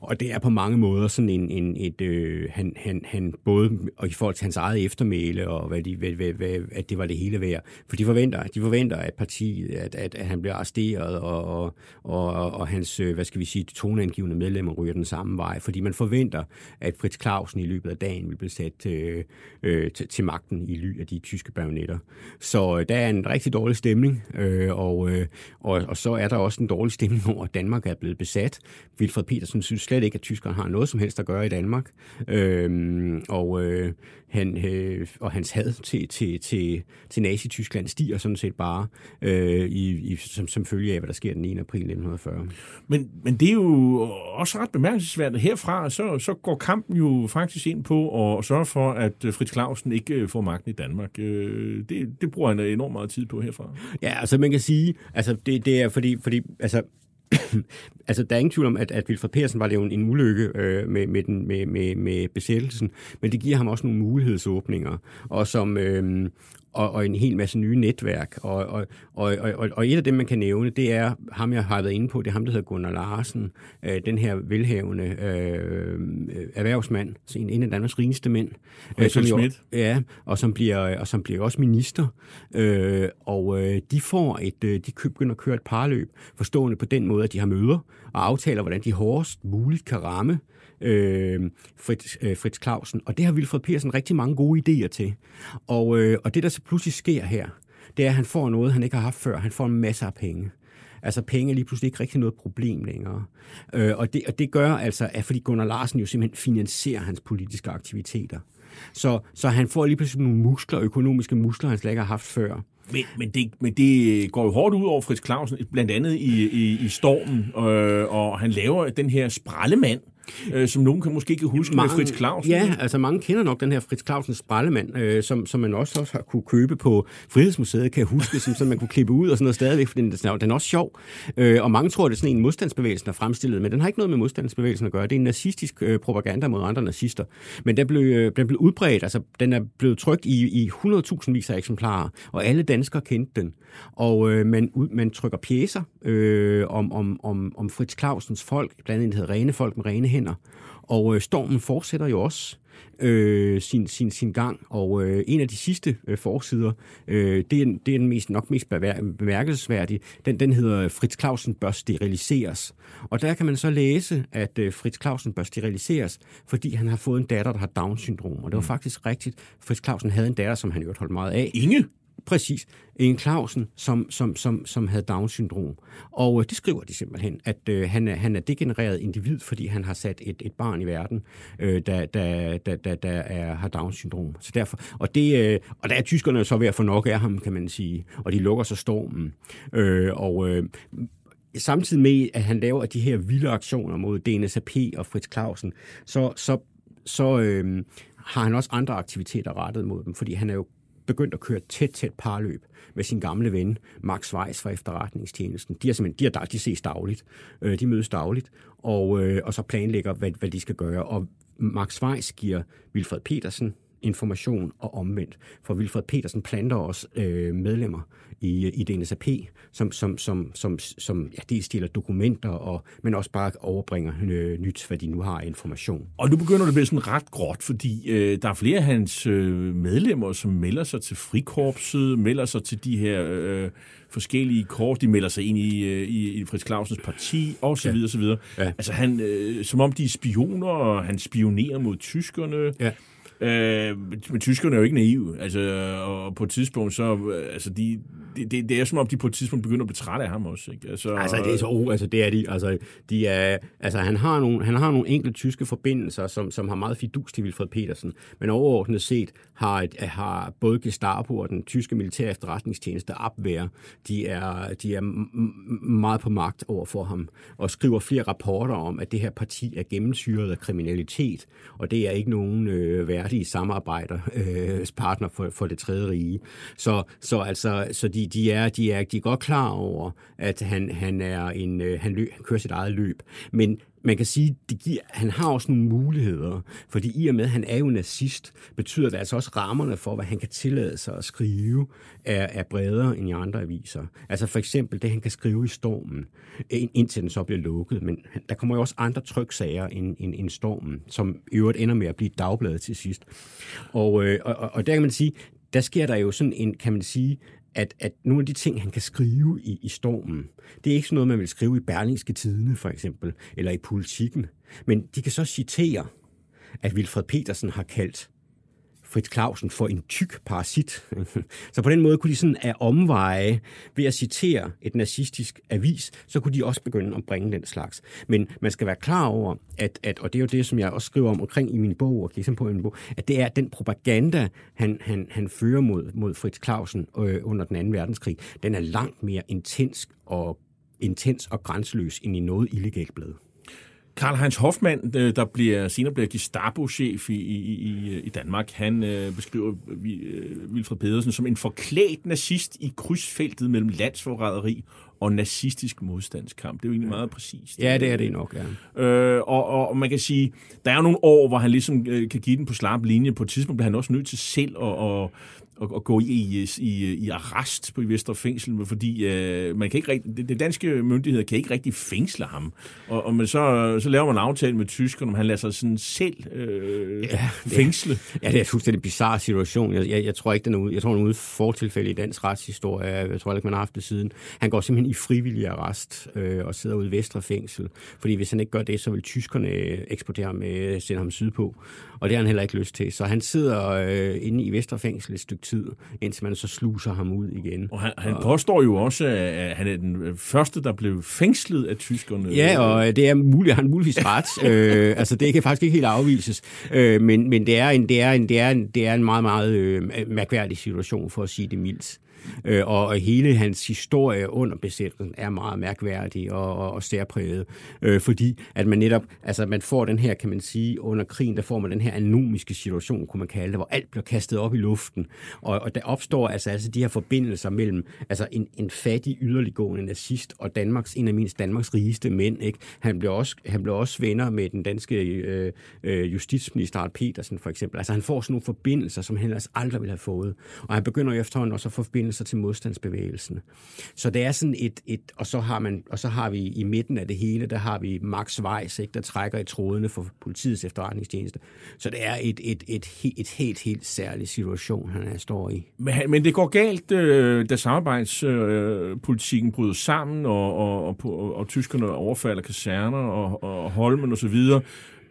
og det er på mange måder sådan en, en et, øh, han, han, han både og i forhold til hans eget eftermæle og hvad de, hvad, hvad, hvad, at det var det hele værd. For de forventer, de forventer at partiet, at, at, at han bliver arresteret og, og, og, og hans, øh, hvad skal vi sige, toneangivende medlemmer ryger den samme vej. Fordi man forventer, at Fritz Clausen i løbet af dagen vil blive sat øh, øh, til, til magten i ly af de tyske bajonetter. Så øh, der er en rigtig dårlig stemning, øh, og, øh, og, og så er der også en dårlig stemning over, at Danmark er blevet besat. Wilfred Petersen synes slet ikke, at tyskerne har noget som helst at gøre i Danmark. Øhm, og, øh, han, øh, og hans had til, til, til, til Nazi-Tyskland stiger sådan set bare øh, i, i, som, som følge af, hvad der sker den 1. april 1940. Men, men det er jo også ret bemærkelsesværdigt. Herfra så, så går kampen jo faktisk ind på at sørge for, at Fritz Clausen ikke øh, får magten i Danmark. Øh, det, det bruger han enormt meget tid på herfra. Ja, altså man kan sige, altså det, det er fordi, fordi altså, altså, der er ingen tvivl om, at, at Vilfred Persen var det jo en, en ulykke øh, med, med, den, med, med, med besættelsen, men det giver ham også nogle mulighedsåbninger, og som, øh, og, og en hel masse nye netværk. Og, og, og, og, og et af dem, man kan nævne, det er ham, jeg har været inde på, det er ham, der hedder Gunnar Larsen, øh, den her velhavende øh, erhvervsmand, en, en af Danmarks rigeste mænd. Øh, som jo, ja, og som bliver, og som bliver også minister. Øh, og øh, de får et, øh, de begynder at køre et parløb, forstående på den måde, at de har møder og aftaler, hvordan de hårdest muligt kan ramme øh, Øh, Fritz, øh, Fritz Clausen. Og det har Wilfred Petersen rigtig mange gode idéer til. Og, øh, og det, der så pludselig sker her, det er, at han får noget, han ikke har haft før. Han får en masse af penge. Altså penge er lige pludselig ikke rigtig noget problem længere. Øh, og, det, og det gør altså, at fordi Gunnar Larsen jo simpelthen finansierer hans politiske aktiviteter. Så, så han får lige pludselig nogle muskler, økonomiske muskler, han slet ikke har haft før. Men, men, det, men det går jo hårdt ud over Fritz Clausen, blandt andet i, i, i Stormen, øh, og han laver den her sprallemand, øh, som nogen kan måske kan huske mange, med Fritz Clausen. Ja, altså mange kender nok den her Fritz Clausens sprallemand, øh, som, som man også, også har kunne købe på Frihedsmuseet, kan jeg huske, som, som man kunne klippe ud og sådan noget stadigvæk, for den, den er også sjov. Øh, og mange tror, det er sådan en modstandsbevægelse, der er fremstillet, men den har ikke noget med modstandsbevægelsen at gøre. Det er en nazistisk øh, propaganda mod andre nazister. Men den blev, øh, den blev udbredt, altså den er blevet trykt i, i 100.000 vis af eksemplarer, og alle danskere kendte den. Og øh, man, man trykker pjæser øh, om, om, om, om Fritz Clausens folk, blandt andet hedder Rene Folk med rene hænder. Og øh, stormen fortsætter jo også øh, sin, sin, sin gang. Og øh, en af de sidste øh, forsider, øh, det, er, det er den mest, nok mest bemærkelsesværdige, den, den hedder Fritz Clausen bør steriliseres. Og der kan man så læse, at øh, Fritz Clausen bør steriliseres, fordi han har fået en datter, der har Down-syndrom. Og det var mm. faktisk rigtigt. Fritz Clausen havde en datter, som han jo holdt meget af. Inge? Præcis. En Clausen, som, som, som, som havde Down-syndrom. Og øh, det skriver de simpelthen, at øh, han, er, han er degenereret individ, fordi han har sat et, et barn i verden, øh, der, der, der, der, der er, har Down-syndrom. Så derfor, og, det, øh, og der er tyskerne så ved at få nok af ham, kan man sige. Og de lukker så stormen. Øh, og øh, samtidig med, at han laver de her vilde aktioner mod DNSAP og Fritz Clausen, så, så, så øh, har han også andre aktiviteter rettet mod dem, fordi han er jo begyndt at køre tæt, tæt parløb med sin gamle ven, Max Weiss fra efterretningstjenesten. De er simpelthen, de, er, de ses dagligt. Øh, de mødes dagligt, og, øh, og så planlægger, hvad, hvad de skal gøre. Og Max Weiss giver Wilfred Petersen information og omvendt. For Wilfred Petersen planter også øh, medlemmer i, i DNSAP, som, som, som, som, som ja, de stiller dokumenter, og, men også bare overbringer øh, nyt, hvad de nu har information. Og nu begynder det at blive sådan ret gråt, fordi øh, der er flere af hans øh, medlemmer, som melder sig til frikorpset, melder sig til de her øh, forskellige kort, de melder sig ind i, øh, i, i Fritz Clausens parti, og så ja. videre, så videre. Ja. Altså han, øh, som om de er spioner, og han spionerer mod tyskerne. Ja. Øh, men tyskerne er jo ikke naive, altså, og på et tidspunkt så, øh, altså, de, det, det, det er som om, de på et tidspunkt begynder at blive trætte af ham også. Ikke? Altså, altså det er så oh, altså det er de. Altså, de er, altså han, har nogle, han har nogle enkelte tyske forbindelser, som, som har meget fidus til Wilfred Petersen, men overordnet set har, et, har både Gestapo og den tyske militære efterretningstjeneste Abwehr, de er, de er meget på magt over for ham, og skriver flere rapporter om, at det her parti er gennemsyret af kriminalitet, og det er ikke nogen øh, værdige samarbejder, øh, partner for, for det tredje rige. Så, så altså, så de, de, er, de, er, de er godt klar over, at han, han, er en, øh, han, løb, han kører sit eget løb. Men man kan sige, det giver, han har også nogle muligheder, fordi i og med, at han er jo nazist, betyder det altså også rammerne for, hvad han kan tillade sig at skrive, er, er bredere end i andre aviser. Altså for eksempel det, han kan skrive i Stormen, indtil den så bliver lukket. Men der kommer jo også andre tryksager end, end, end Stormen, som i øvrigt ender med at blive dagbladet til sidst. Og, øh, og, og, og der kan man sige, der sker der jo sådan en, kan man sige, at, at nogle af de ting, han kan skrive i, i stormen, det er ikke sådan noget, man vil skrive i Berlingske Tidene, for eksempel, eller i Politikken. Men de kan så citere, at Wilfred Petersen har kaldt Fritz Clausen for en tyk parasit. så på den måde kunne de sådan af omveje, ved at citere et nazistisk avis, så kunne de også begynde at bringe den slags. Men man skal være klar over, at, at og det er jo det, som jeg også skriver om omkring i min bog, og ligesom på min bog, at det er den propaganda, han, han, han fører mod, mod Fritz Clausen øh, under den anden verdenskrig, den er langt mere intens og intens og grænseløs end i noget illegalt blad. Karl Heinz Hoffmann, øh, der bliver, senere bliver Gestapo-chef i, i, i, i Danmark, han øh, beskriver øh, Wilfred Pedersen som en forklædt nazist i krydsfeltet mellem landsforræderi og nazistisk modstandskamp. Det er jo egentlig meget præcist. Ja, det er det nok, ja. Øh, og, og, og man kan sige, der er jo nogle år, hvor han ligesom øh, kan give den på slap linje. På et tidspunkt bliver han også nødt til selv at, at at, at gå i, i, i arrest på Vestre Fængsel, fordi øh, man kan ikke rigtig, det, danske myndigheder kan ikke rigtig fængsle ham. Og, og man så, så laver man en aftale med tyskerne, om han lader sig sådan selv øh, ja, fængsle. Det, ja, det er en fuldstændig bizarre situation. Jeg, jeg, jeg tror ikke, den er ude, jeg tror, den er ude fortilfælde i dansk retshistorie. Jeg tror ikke, man har haft det siden. Han går simpelthen i frivillig arrest øh, og sidder ude i Vestre Fængsel. Fordi hvis han ikke gør det, så vil tyskerne eksportere ham, øh, sende ham sydpå. Og det har han heller ikke lyst til. Så han sidder øh, inde i Vestre Fængsel et stykke tid, indtil man så sluser ham ud igen. Og han, han og, påstår jo også, at han er den første, der blev fængslet af tyskerne. Ja, og det er muligt, han muligvis ret. øh, altså, det kan faktisk ikke helt afvises. Øh, men men det, er en, det, er en, det, er en, det er en meget, meget øh, mærkværdig situation, for at sige det mildt. Øh, og hele hans historie under besættelsen er meget mærkværdig og, og, og særpræget, øh, fordi at man netop, altså man får den her, kan man sige, under krigen, der får man den her anomiske situation, kunne man kalde det, hvor alt bliver kastet op i luften, og, og der opstår altså, altså de her forbindelser mellem altså en, en fattig, yderliggående nazist og Danmarks, en af mindst Danmarks rigeste mænd, ikke? Han blev også, han blev også venner med den danske øh, øh, justitsminister Arne Petersen, for eksempel. Altså han får sådan nogle forbindelser, som han ellers aldrig ville have fået. Og han begynder jo efterhånden også at få forbindelser sig til modstandsbevægelsen. Så det er sådan et, et og, så har man, og så har vi i midten af det hele, der har vi Max Weiss, ikke, der trækker i trådene for politiets efterretningstjeneste. Så det er et, et, et, et, et helt, helt særlig situation, han er, står i. Men, men det går galt, øh, da samarbejdspolitikken øh, bryder sammen, og, og, og, og, og tyskerne overfalder kaserner og, og Holmen osv.,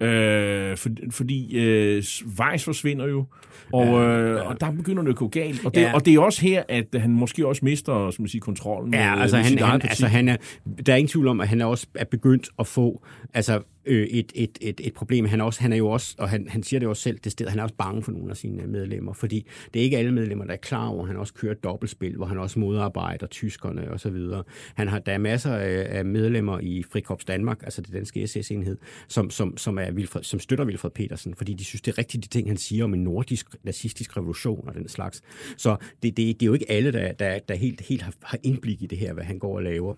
Øh, for, fordi øh, Weiss forsvinder jo, og, ja, øh, ja. og der begynder det at gå galt. Og det, ja. og det er også her, at han måske også mister som man siger, kontrollen ja, med, altså, med han, han, altså han er, Der er ingen tvivl om, at han er også er begyndt at få altså, øh, et, et, et, et problem. Han også, han er jo også, og han, han siger det også selv, det sted, han er også bange for nogle af sine medlemmer, fordi det er ikke alle medlemmer, der er klar over, at han også kører et dobbeltspil, hvor han også modarbejder tyskerne og så videre. Han har, der er masser af, af medlemmer i Frikorps Danmark, altså det danske SS-enhed, som, som, som, er Wilfred, som støtter Wilfred Petersen, fordi de synes, det er rigtigt de ting, han siger om en nordisk nazistisk revolution og den slags. Så det, det, det er jo ikke alle, der, der, der helt, helt har, har indblik i det her, hvad han går og laver.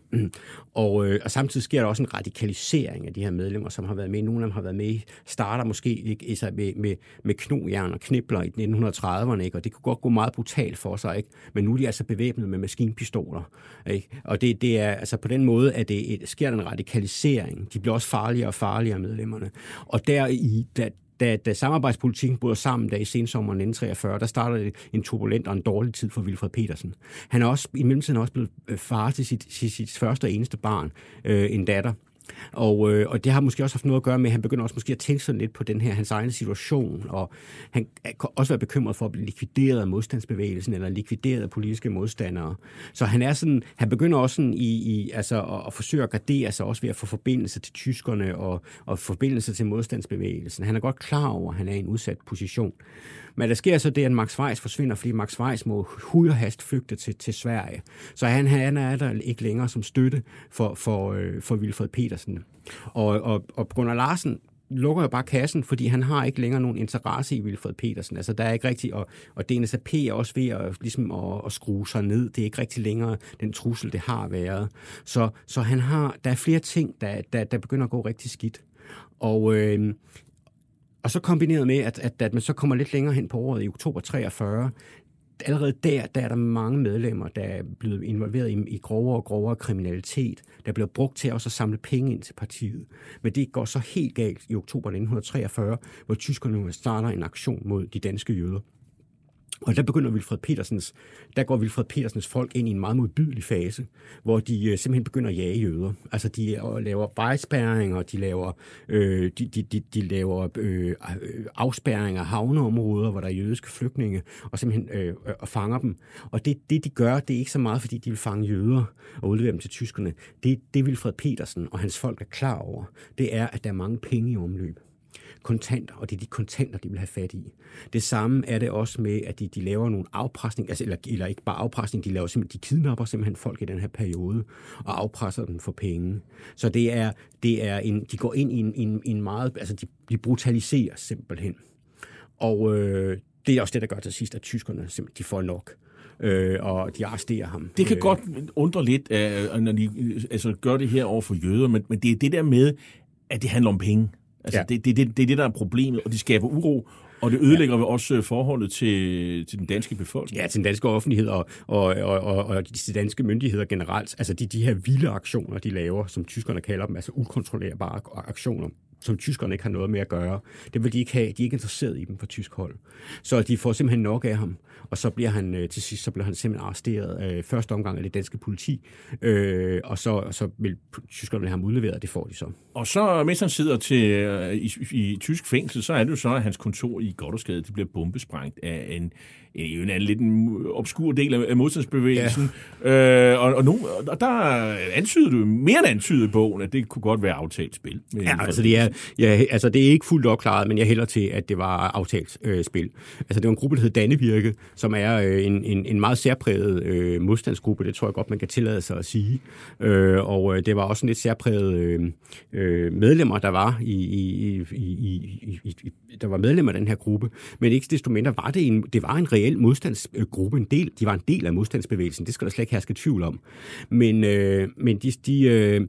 Og, øh, og samtidig sker der også en radikalisering af de her medlemmer, som har været med. Nogle af dem har været med, starter måske ikke, altså med, med, med knogjern og knibler i 1930'erne, ikke? og det kunne godt gå meget brutalt for sig, ikke? men nu er de altså bevæbnet med maskinpistoler. Ikke? Og det, det er altså på den måde, at det sker en radikalisering. De bliver også farligere og farligere medlemmerne. Og der i, der, da, da samarbejdspolitikken bryder sammen, der i sensommeren 1943, der startede en turbulent og en dårlig tid for Wilfred Petersen. Han er også i mellemtiden også blevet øh, far til sit, sit, sit første og eneste barn, øh, en datter. Og, øh, og det har måske også haft noget at gøre med, at han begynder også måske at tænke sådan lidt på den her, hans egen situation, og han kan også være bekymret for at blive likvideret af modstandsbevægelsen, eller likvideret af politiske modstandere. Så han er sådan, han begynder også sådan i, i altså at, at forsøge at gardere sig også ved at få forbindelse til tyskerne, og, og forbindelse til modstandsbevægelsen. Han er godt klar over, at han er i en udsat position. Men der sker så det, at Max Weiss forsvinder, fordi Max Weiss må hud hast flygte til, til Sverige. Så han, han er der ikke længere som støtte for, for, øh, for Wilfred Petersen. Og, og, og Gunnar Larsen lukker jo bare kassen, fordi han har ikke længere nogen interesse i Wilfred Petersen. Altså, der er ikke rigtig, og, og DNSAP er også ved at, ligesom at, at skrue sig ned. Det er ikke rigtig længere den trussel, det har været. Så, så han har, der er flere ting, der, der, der begynder at gå rigtig skidt. Og øh, og så kombineret med, at, at, at man så kommer lidt længere hen på året i oktober 43, allerede der, der er der mange medlemmer, der er blevet involveret i, i grovere og grovere kriminalitet, der bliver brugt til også at samle penge ind til partiet. Men det går så helt galt i oktober 1943, hvor tyskerne starter en aktion mod de danske jøder. Og der begynder Wilfred Petersens, der går Wilfred Petersens folk ind i en meget modbydelig fase, hvor de øh, simpelthen begynder at jage jøder. Altså de øh, laver vejspærringer, de laver, øh, de, de, de, de laver øh, afspærringer af havneområder, hvor der er jødiske flygtninge, og simpelthen øh, og fanger dem. Og det, det de gør, det er ikke så meget, fordi de vil fange jøder og udlevere dem til tyskerne. Det, det Wilfred Petersen og hans folk er klar over, det er, at der er mange penge i omløb kontanter, og det er de kontanter, de vil have fat i. Det samme er det også med, at de, de laver nogle afpresning, altså, eller, eller ikke bare afpresning, de laver simpelthen, de kidnapper simpelthen folk i den her periode, og afpresser dem for penge. Så det er, det er en, de går ind i en, en, en meget, altså de, de brutaliserer simpelthen. Og øh, det er også det, der gør til sidst, at tyskerne simpelthen, de får nok øh, og de arresterer ham. Det kan øh. godt undre lidt, øh, når de altså, gør det her over for jøder, men, men det er det der med, at det handler om penge. Altså, ja. det, det, det, det er det, der er problemet, og de skaber uro. Og det ødelægger ja. også øh, forholdet til, til den danske befolkning. Ja, til den danske offentlighed og, og, og, og, og de danske myndigheder generelt. Altså de, de her vilde aktioner, de laver, som tyskerne kalder dem, altså ukontrollerbare aktioner, som tyskerne ikke har noget med at gøre. Det vil de ikke have. De er ikke interesseret i dem fra tysk hold. Så de får simpelthen nok af ham, og så bliver han øh, til sidst så bliver han simpelthen arresteret øh, første omgang af det danske politi, øh, og så, og så vil tyskerne have ham udleveret, det får de så. Og så, øh, mens han sidder til, øh, i, i tysk fængsel, så er det jo så, at hans kontor i Goddersgade, det bliver bombesprængt af en, en, en, en lidt en obskur del af modstandsbevægelsen. Ja. Øh, og, og, nu, og der antyder du mere end antydet i bogen, at det kunne godt være aftalt spil. Ja, altså det, er, ja, altså det er ikke fuldt opklaret, men jeg hælder til, at det var aftalt øh, spil. Altså det var en gruppe, der hed Dannevirke, som er øh, en, en, en meget særpræget øh, modstandsgruppe, det tror jeg godt, man kan tillade sig at sige. Øh, og øh, det var også en lidt særpræget øh, øh, medlemmer, der var i, i, i, i, i, i der var medlemmer af den her gruppe, men ikke desto mindre var det en, det var en reel modstandsgruppe, en del, de var en del af modstandsbevægelsen, det skal der slet ikke herske tvivl om. Men, øh, men de, de øh,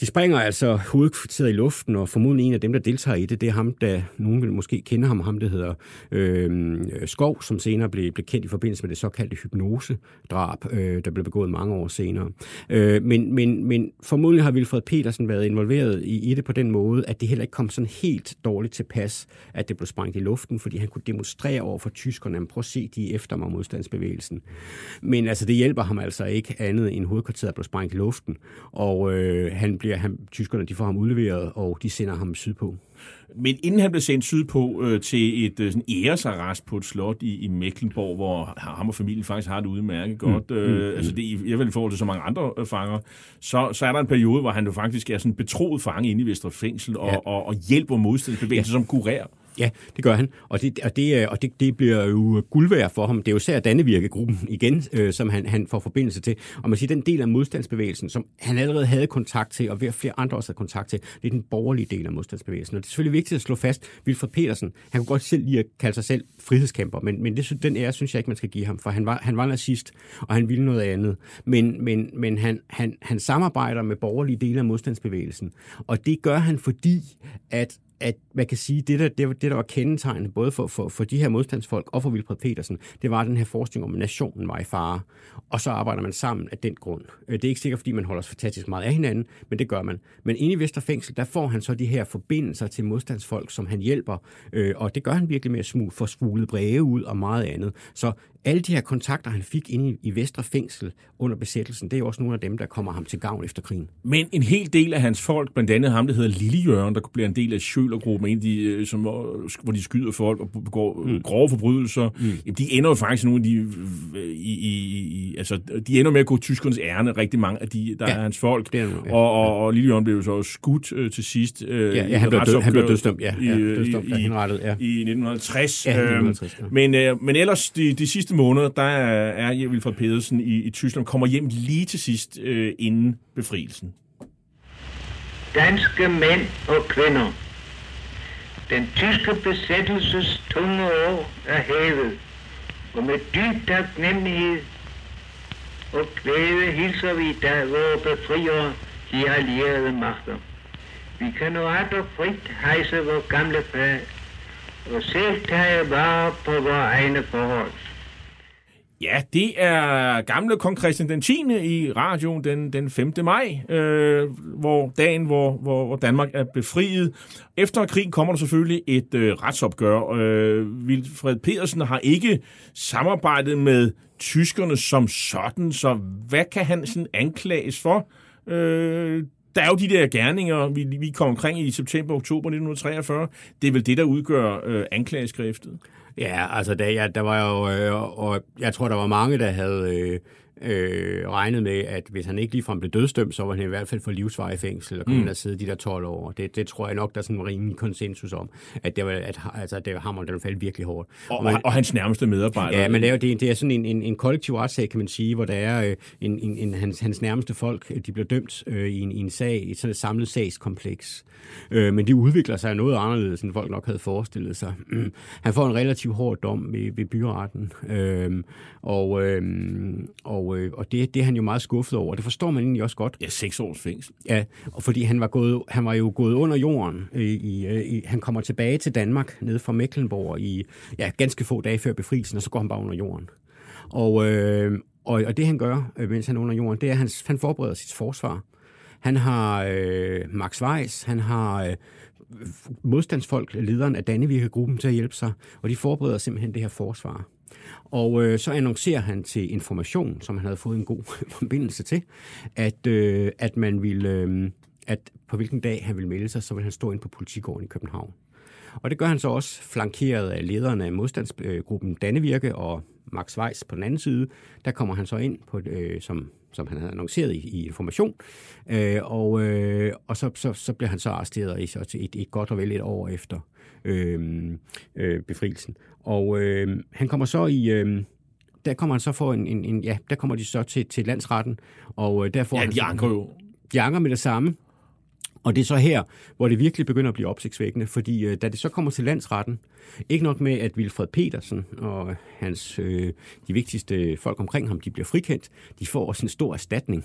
de springer altså hovedkvarteret i luften, og formodentlig en af dem, der deltager i det, det er ham, der nogen vil måske kende ham, ham der hedder øh, Skov, som senere blev, blev kendt i forbindelse med det såkaldte hypnosedrab, øh, der blev begået mange år senere. Øh, men, men, men formodentlig har Wilfred Petersen været involveret i, i det på den måde, at det heller ikke kom sådan helt dårligt til pas, at det blev sprængt i luften, fordi han kunne demonstrere over for tyskerne, at prøv at se, de efter mig modstandsbevægelsen. Men altså, det hjælper ham altså ikke andet end hovedkvarteret blev sprængt i luften, og øh, han bliver bliver han, tyskerne de får ham udleveret, og de sender ham sydpå. Men inden han blev sendt sydpå øh, til et øh, sådan æresarrest på et slot i, i Mecklenburg, hvor ham og familien faktisk har det udmærket godt, mm. øh, mm. altså det, i, i hvert fald i forhold til så mange andre øh, fanger, så, så er der en periode, hvor han jo faktisk er sådan betroet fange inde i Vestre Fængsel og, ja. og, og hjælper modstandsbevægelsen ja. som kurér. Ja, det gør han, og det, og det, øh, og det, det bliver jo guld værd for ham. Det er jo især Dannevirkegruppen igen, øh, som han, han får forbindelse til. Og man siger, den del af modstandsbevægelsen, som han allerede havde kontakt til, og ved flere andre også havde kontakt til, det er den borgerlige del af modstandsbevægelsen. Og det er selvfølgelig vigtigt at slå fast, Wilfred Petersen, han kunne godt selv lige at kalde sig selv frihedskæmper, men, men det, den ære synes jeg ikke, man skal give ham, for han var, han var nazist, og han ville noget andet. Men, men, men han, han, han samarbejder med borgerlige dele af modstandsbevægelsen, og det gør han, fordi at at man kan sige, det der, det, det der var kendetegnende både for, for, for de her modstandsfolk og for Vilfred Petersen, det var den her forskning om, at nationen var i fare. Og så arbejder man sammen af den grund. Øh, det er ikke sikkert, fordi man holder fantastisk meget af hinanden, men det gør man. Men inde i Vesterfængsel, der får han så de her forbindelser til modstandsfolk, som han hjælper. Øh, og det gør han virkelig med at smule, få smuglet breve ud og meget andet. Så alle de her kontakter, han fik inde i Vesterfængsel under besættelsen, det er jo også nogle af dem, der kommer ham til gavn efter krigen. Men en hel del af hans folk, blandt andet ham, der hedder Lillejørgen, der der bliver en del af Sjølergruppen, en de, øh, som, hvor de skyder folk og begår mm. grove forbrydelser, mm. jamen, de ender jo faktisk nogle af de, øh, i, i, i, altså, de ender med at gå tyskernes ærne, rigtig mange af de, der ja, er hans folk. Det er nu, ja. og, og, og Lille blev jo så skudt øh, til sidst. Øh, ja, ja han, blev død, han blev dødstømt, ja. ja dødstømt, i, ja, ja. I 1950. Ja, 1950 ja. men, øh, men ellers, de, de sidste måneder, der er Wilfred Pedersen i, i Tyskland, kommer hjem lige til sidst øh, inden befrielsen. Danske mænd og kvinder. Den tyske besættelses tunge år er hævet, og med dyb taknemmelighed og glæde hilser vi da vores befriere, de allierede magter. Vi kan nu og frit hejse vores gamle fag og selv tage vare på vores egne forhold. Ja, det er gamle kong Christian den 10. i radioen den, den 5. maj, øh, hvor dagen, hvor, hvor, hvor Danmark er befriet. Efter krigen kommer der selvfølgelig et øh, retsopgør. Øh, Wilfred Pedersen har ikke samarbejdet med tyskerne som sådan, så hvad kan han sådan anklages for? Øh, der er jo de der gerninger, vi, vi kom omkring i september-oktober 1943. Det er vel det, der udgør øh, anklageskriftet. Ja, altså der, ja, der var jo, øh, og jeg tror, der var mange, der havde øh, øh, regnet med, at hvis han ikke ligefrem blev dødstømt, så var han i hvert fald for livsvarig fængsel, og kunne mm. have siddet de der 12 år. Det, det tror jeg nok, der er sådan en rimelig konsensus om, at det var, at, altså, det var hammer, der faldt virkelig hårdt. Og, og, man, og hans nærmeste medarbejdere. Ja, men det er, det, det er sådan en, en, en kollektiv retssag, kan man sige, hvor der er øh, en, en, en, hans, hans nærmeste folk, de bliver dømt øh, i, en, i en sag, i sådan et samlet sagskompleks. Øh, men de udvikler sig noget anderledes, end folk nok havde forestillet sig. Mm. Han får en relativt hård dom ved, ved byretten, øh, og, øh, og, øh, og det, det er han jo meget skuffet over. Det forstår man egentlig også godt. Ja, seks års fængsel. Ja, og fordi han var, gået, han var jo gået under jorden. I, i, i, han kommer tilbage til Danmark, nede fra Mecklenburg, i ja, ganske få dage før befrielsen, og så går han bare under jorden. Og, øh, og, og det han gør, øh, mens han er under jorden, det er, at han, han forbereder sit forsvar. Han har øh, Max Weiss, han har øh, modstandsfolk, lederen af Dannevirke-gruppen til at hjælpe sig, og de forbereder simpelthen det her forsvar. Og øh, så annoncerer han til information, som han havde fået en god forbindelse til, at, øh, at man ville, øh, at på hvilken dag han ville melde sig, så vil han stå ind på politigården i København. Og det gør han så også flankeret af lederne af modstandsgruppen Dannevirke og Max Weiss på den anden side. Der kommer han så ind på, øh, som som han havde annonceret i, i information, øh, og, øh, og så, så, så bliver han så arresteret i så et, et godt og vel et år efter øh, øh, befrielsen. Og øh, han kommer så i... Øh, der kommer han så for en, en, en ja, der kommer de så til, til landsretten, og øh, der får ja, han... de anker jo. De anker med det samme, og det er så her, hvor det virkelig begynder at blive opsigtsvækkende, fordi øh, da det så kommer til landsretten, ikke nok med, at Wilfred Petersen og hans, øh, de vigtigste folk omkring ham, de bliver frikendt, de får også en stor erstatning.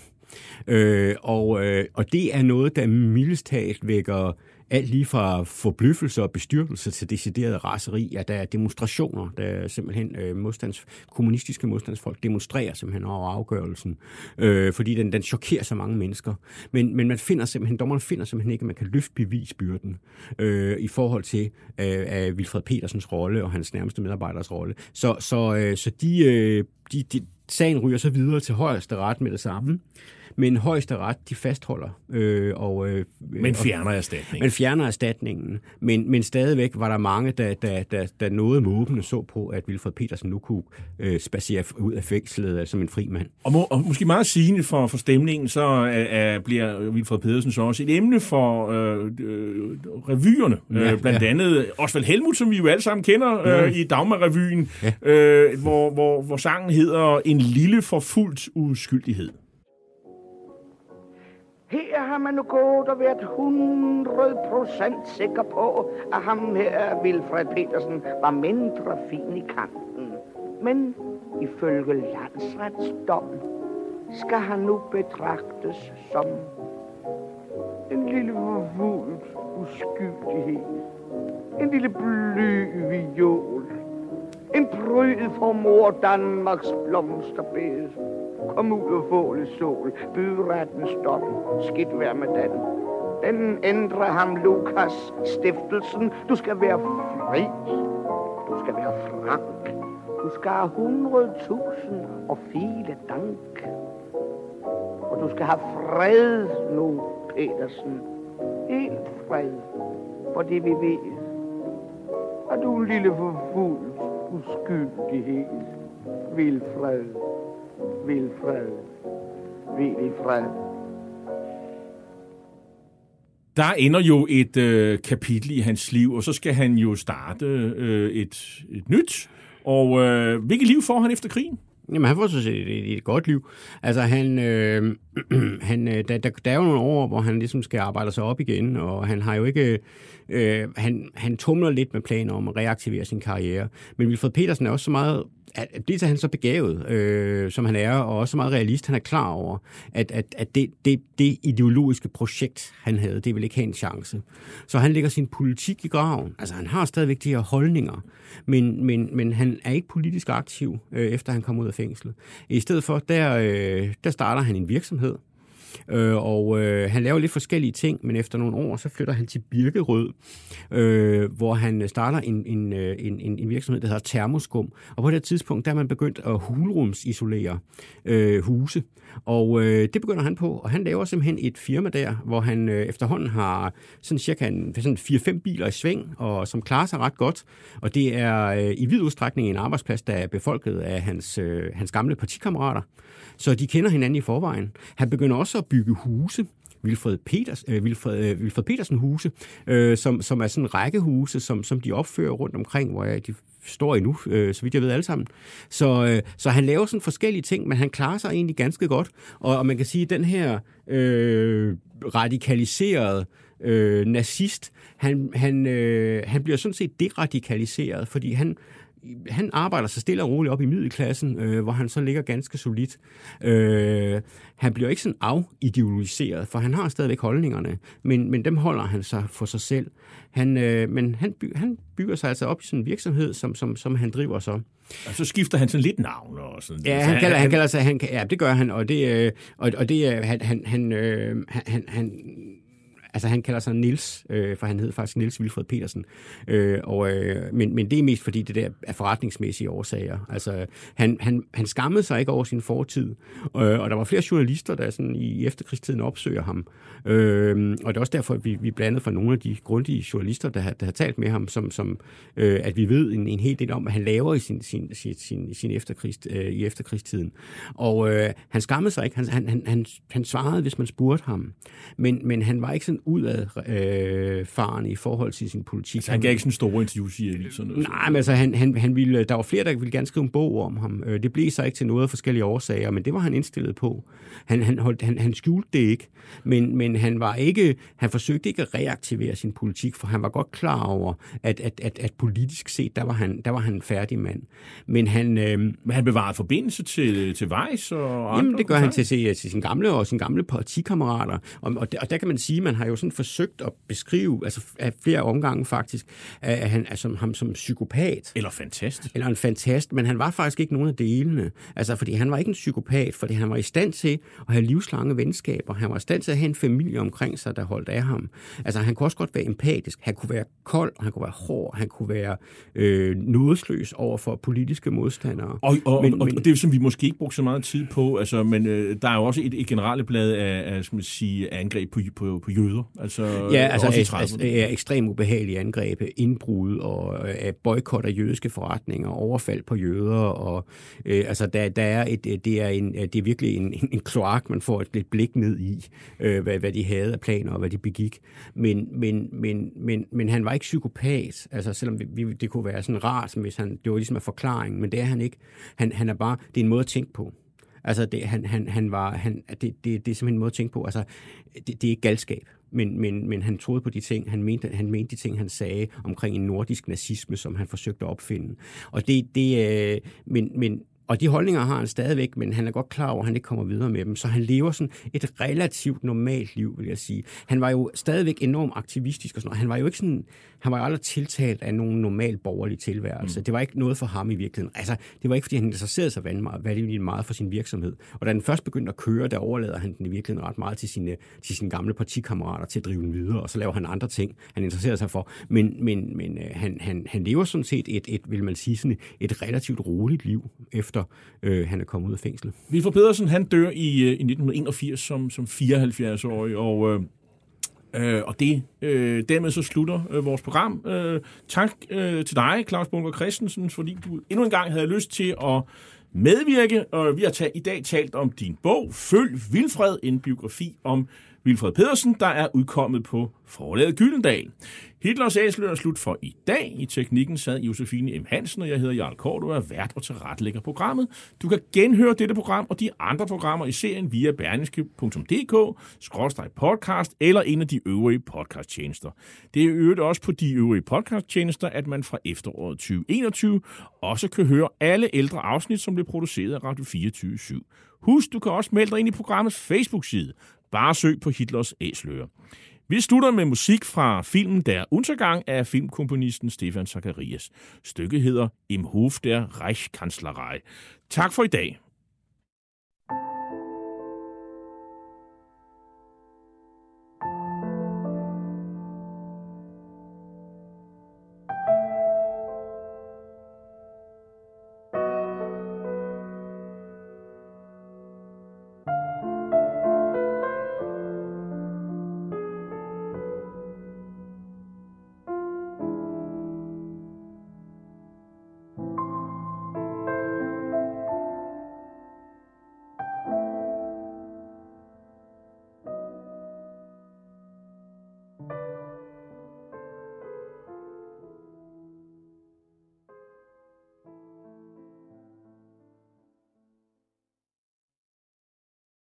Øh, og, øh, og det er noget, der mildest talt vækker alt lige fra forbløffelse og bestyrkelse til decideret raseri. at der er demonstrationer, der er simpelthen øh, modstands, kommunistiske modstandsfolk demonstrerer simpelthen over afgørelsen, øh, fordi den, den chokerer så mange mennesker. Men, men man finder simpelthen, dommeren finder simpelthen ikke, at man kan løfte bevisbyrden øh, i forhold til øh, af Wilfred Petersens rolle og hans nærmeste medarbejders rolle. Så, så, øh, så de, øh, de, de, sagen ryger så videre til højeste ret med det samme. Men højesteret, de fastholder. Øh, og, øh, men fjerner erstatningen. Men fjerner erstatningen. Men, men stadigvæk var der mange, der, der, der, der nåede måbende så på, at Wilfred Petersen nu kunne øh, spacere ud af fængslet øh, som en fri mand. Og, må, og måske meget sigende for, for stemningen, så er, er, bliver Wilfred Petersen så også et emne for øh, øh, revyerne. Ja, øh, blandt ja. andet Osvald Helmut, som vi jo alle sammen kender øh, ja. i Dagmar-revyen, ja. øh, hvor, hvor, hvor sangen hedder En lille forfuldt uskyldighed. Her har man nu gået og været 100 procent sikker på, at ham her, Vilfred Petersen, var mindre fin i kanten. Men ifølge landsretsdom skal han nu betragtes som en lille vult uskyldighed. En lille bly viol. En bryd for mor Danmarks blomsterbed. Kom ud og få lidt sol. Byretten stop. Skidt vær med den. Den ændrer ham, Lukas Stiftelsen. Du skal være fri. Du skal være frank. Du skal have hundredtusind og file dank. Og du skal have fred nu, Petersen. Helt fred. Fordi vi ved, at du er en lille forfulgt uskyldighed. Vil fred. Vil fred. Vil fred. Der ender jo et øh, kapitel i hans liv, og så skal han jo starte øh, et, et nyt. Og øh, hvilket liv får han efter krigen? Jamen, han får så et, et, et godt liv. Altså, han, øh, han, øh, der, der, der er jo nogle år, hvor han ligesom skal arbejde sig op igen, og han har jo ikke... Øh, han, han tumler lidt med planer om at reaktivere sin karriere. Men Wilfred Petersen er også så meget at dels er han så begavet, øh, som han er, og også meget realist, han er klar over, at, at, at det, det, det ideologiske projekt, han havde, det vil ikke have en chance. Så han lægger sin politik i graven. Altså, han har stadigvæk de her holdninger, men, men, men han er ikke politisk aktiv, øh, efter han kom ud af fængslet. I stedet for, der, øh, der starter han en virksomhed, Øh, og øh, han laver lidt forskellige ting, men efter nogle år, så flytter han til Birkerød, øh, hvor han øh, starter en, en, øh, en, en, en virksomhed, der hedder Termoskum. Og på det tidspunkt, der er man begyndt at hulrumsisolere øh, huse. Og øh, det begynder han på, og han laver simpelthen et firma der, hvor han øh, efterhånden har sådan cirka en, sådan 4-5 biler i sving, og som klarer sig ret godt. Og det er øh, i vid udstrækning en arbejdsplads, der er befolket af hans, øh, hans gamle partikammerater. Så de kender hinanden i forvejen. Han begynder også at bygge huse. Vilfred, Peters, øh, Vilfred, øh, Vilfred Petersen huse, øh, som, som er sådan en række huse, som, som de opfører rundt omkring, hvor jeg, de står endnu, øh, så vidt jeg ved alle sammen. Så, øh, så han laver sådan forskellige ting, men han klarer sig egentlig ganske godt. Og, og man kan sige, at den her øh, radikaliserede øh, nazist, han, han, øh, han bliver sådan set deradikaliseret, fordi han, han arbejder sig stille og roligt op i middelklassen, øh, hvor han så ligger ganske solidt. Øh, han bliver ikke sådan afideologiseret, for han har stadigvæk holdningerne, men, men dem holder han sig for sig selv. Han, øh, men han, by, han bygger sig altså op i sådan en virksomhed, som, som, som han driver så. Og så skifter han sådan lidt navn og sådan Ja, han kalder, han, han kalder sig, han, ja, det gør han, og det, øh, og, og det, han, han, han, øh, han, han Altså han kalder sig Nils, øh, for han hed faktisk Nils Vilfred Petersen. Øh, og, øh, men, men det er mest fordi det der er forretningsmæssige årsager. Altså han, han, han skammede sig ikke over sin fortid, øh, og der var flere journalister, der sådan i efterkrigstiden opsøger ham. Øh, og det er også derfor, at vi, vi blandede for nogle af de grundige journalister, der der har talt med ham, som, som øh, at vi ved en, en hel del om, hvad han laver i sin, sin, sin, sin, sin efterkrigst, øh, i efterkrigstiden. Og øh, han skammede sig ikke. Han, han, han, han, han svarede, hvis man spurgte ham. Men, men han var ikke sådan udad øh, faren i forhold til sin politik. Altså, han gav ikke sådan store interviews i aviserne? Nej, men altså, han, han, han ville, der var flere, der ville gerne skrive en bog om ham. Øh, det blev så ikke til noget af forskellige årsager, men det var han indstillet på. Han, han, holdt, han, han skjulte det ikke, men, men han var ikke, han forsøgte ikke at reaktivere sin politik, for han var godt klar over, at, at, at, at politisk set, der var han, der var han en færdig mand. Men han... Øh, men han bevarede forbindelse til, til Weiss og andre? Jamen, det gør han til, til, til sin gamle og sin gamle partikammerater. Og, og, der, og der kan man sige, man har jo jo sådan forsøgt at beskrive, altså af flere omgange faktisk, at han altså, ham som psykopat. Eller fantast. Eller en fantast, men han var faktisk ikke nogen af delene. Altså, fordi han var ikke en psykopat, fordi han var i stand til at have livslange venskaber. Han var i stand til at have en familie omkring sig, der holdt af ham. Altså, han kunne også godt være empatisk. Han kunne være kold, han kunne være hård, han kunne være øh, nådesløs over for politiske modstandere. Og, og, men, og, men, og det er som vi måske ikke brugte så meget tid på, altså, men øh, der er jo også et, et generelle blad af, af skal man sige, angreb på, på, på jøder. Altså, ja, altså, også altså, er ekstremt ubehagelige angreb, indbrud og øh, boykot af jødiske forretninger, overfald på jøder, og øh, altså, der, der er et, det, er en, det er virkelig en, en, en kloak, man får et lidt blik ned i, øh, hvad, hvad de havde af planer og hvad de begik. Men, men, men, men, men han var ikke psykopat, altså selvom vi, det kunne være sådan rart, hvis han, det var ligesom en forklaring, men det er han ikke. Han, han er bare, det er en måde at tænke på. Altså, det, han, han, han var, han, det, det, det er simpelthen en måde at tænke på. Altså, det, det er ikke galskab, men, men, men han troede på de ting, han mente, han mente de ting, han sagde omkring en nordisk nazisme, som han forsøgte at opfinde. Og det, det øh, men, men og de holdninger har han stadigvæk, men han er godt klar over, at han ikke kommer videre med dem. Så han lever sådan et relativt normalt liv, vil jeg sige. Han var jo stadigvæk enormt aktivistisk og sådan noget. Han var jo ikke sådan, han var jo aldrig tiltalt af nogen normal borgerlig tilværelse. Mm. Det var ikke noget for ham i virkeligheden. Altså, det var ikke, fordi han interesserede sig vanvittigt meget for sin virksomhed. Og da den først begyndte at køre, der overlader han den i virkeligheden ret meget til sine, til sine gamle partikammerater til at drive den videre, og så laver han andre ting, han interesserer sig for. Men, men, men øh, han, han, han lever sådan set et, et, vil man sige, sådan et relativt roligt liv, efter øh, han er kommet ud af fængslet. Vilfred Pedersen, han dør i, øh, i 1981 som, som 74-årig, og øh, Øh, og det øh, dermed så slutter øh, vores program. Øh, tak øh, til dig, Claus Bunker Christensen, fordi du endnu en gang havde lyst til at medvirke. Og vi har talt, i dag talt om din bog, Følg Vilfred, en biografi om Vilfred Pedersen, der er udkommet på forlaget Gyldendal. Hitlers æsler er slut for i dag. I teknikken sad Josefine M. Hansen, og jeg hedder Jarl Kort, og er vært og tilrettelægger programmet. Du kan genhøre dette program og de andre programmer i serien via berlingske.dk-podcast eller en af de øvrige podcasttjenester. Det er øvrigt også på de øvrige podcasttjenester, at man fra efteråret 2021 også kan høre alle ældre afsnit, som blev produceret af Radio 24 /7. Husk, du kan også melde dig ind i programmets Facebook-side. Bare søg på Hitlers Æsler. Vi slutter med musik fra filmen Der Untergang af filmkomponisten Stefan Zacharias. Stykket hedder Im Hof der Reichskanzlerei. Tak for i dag.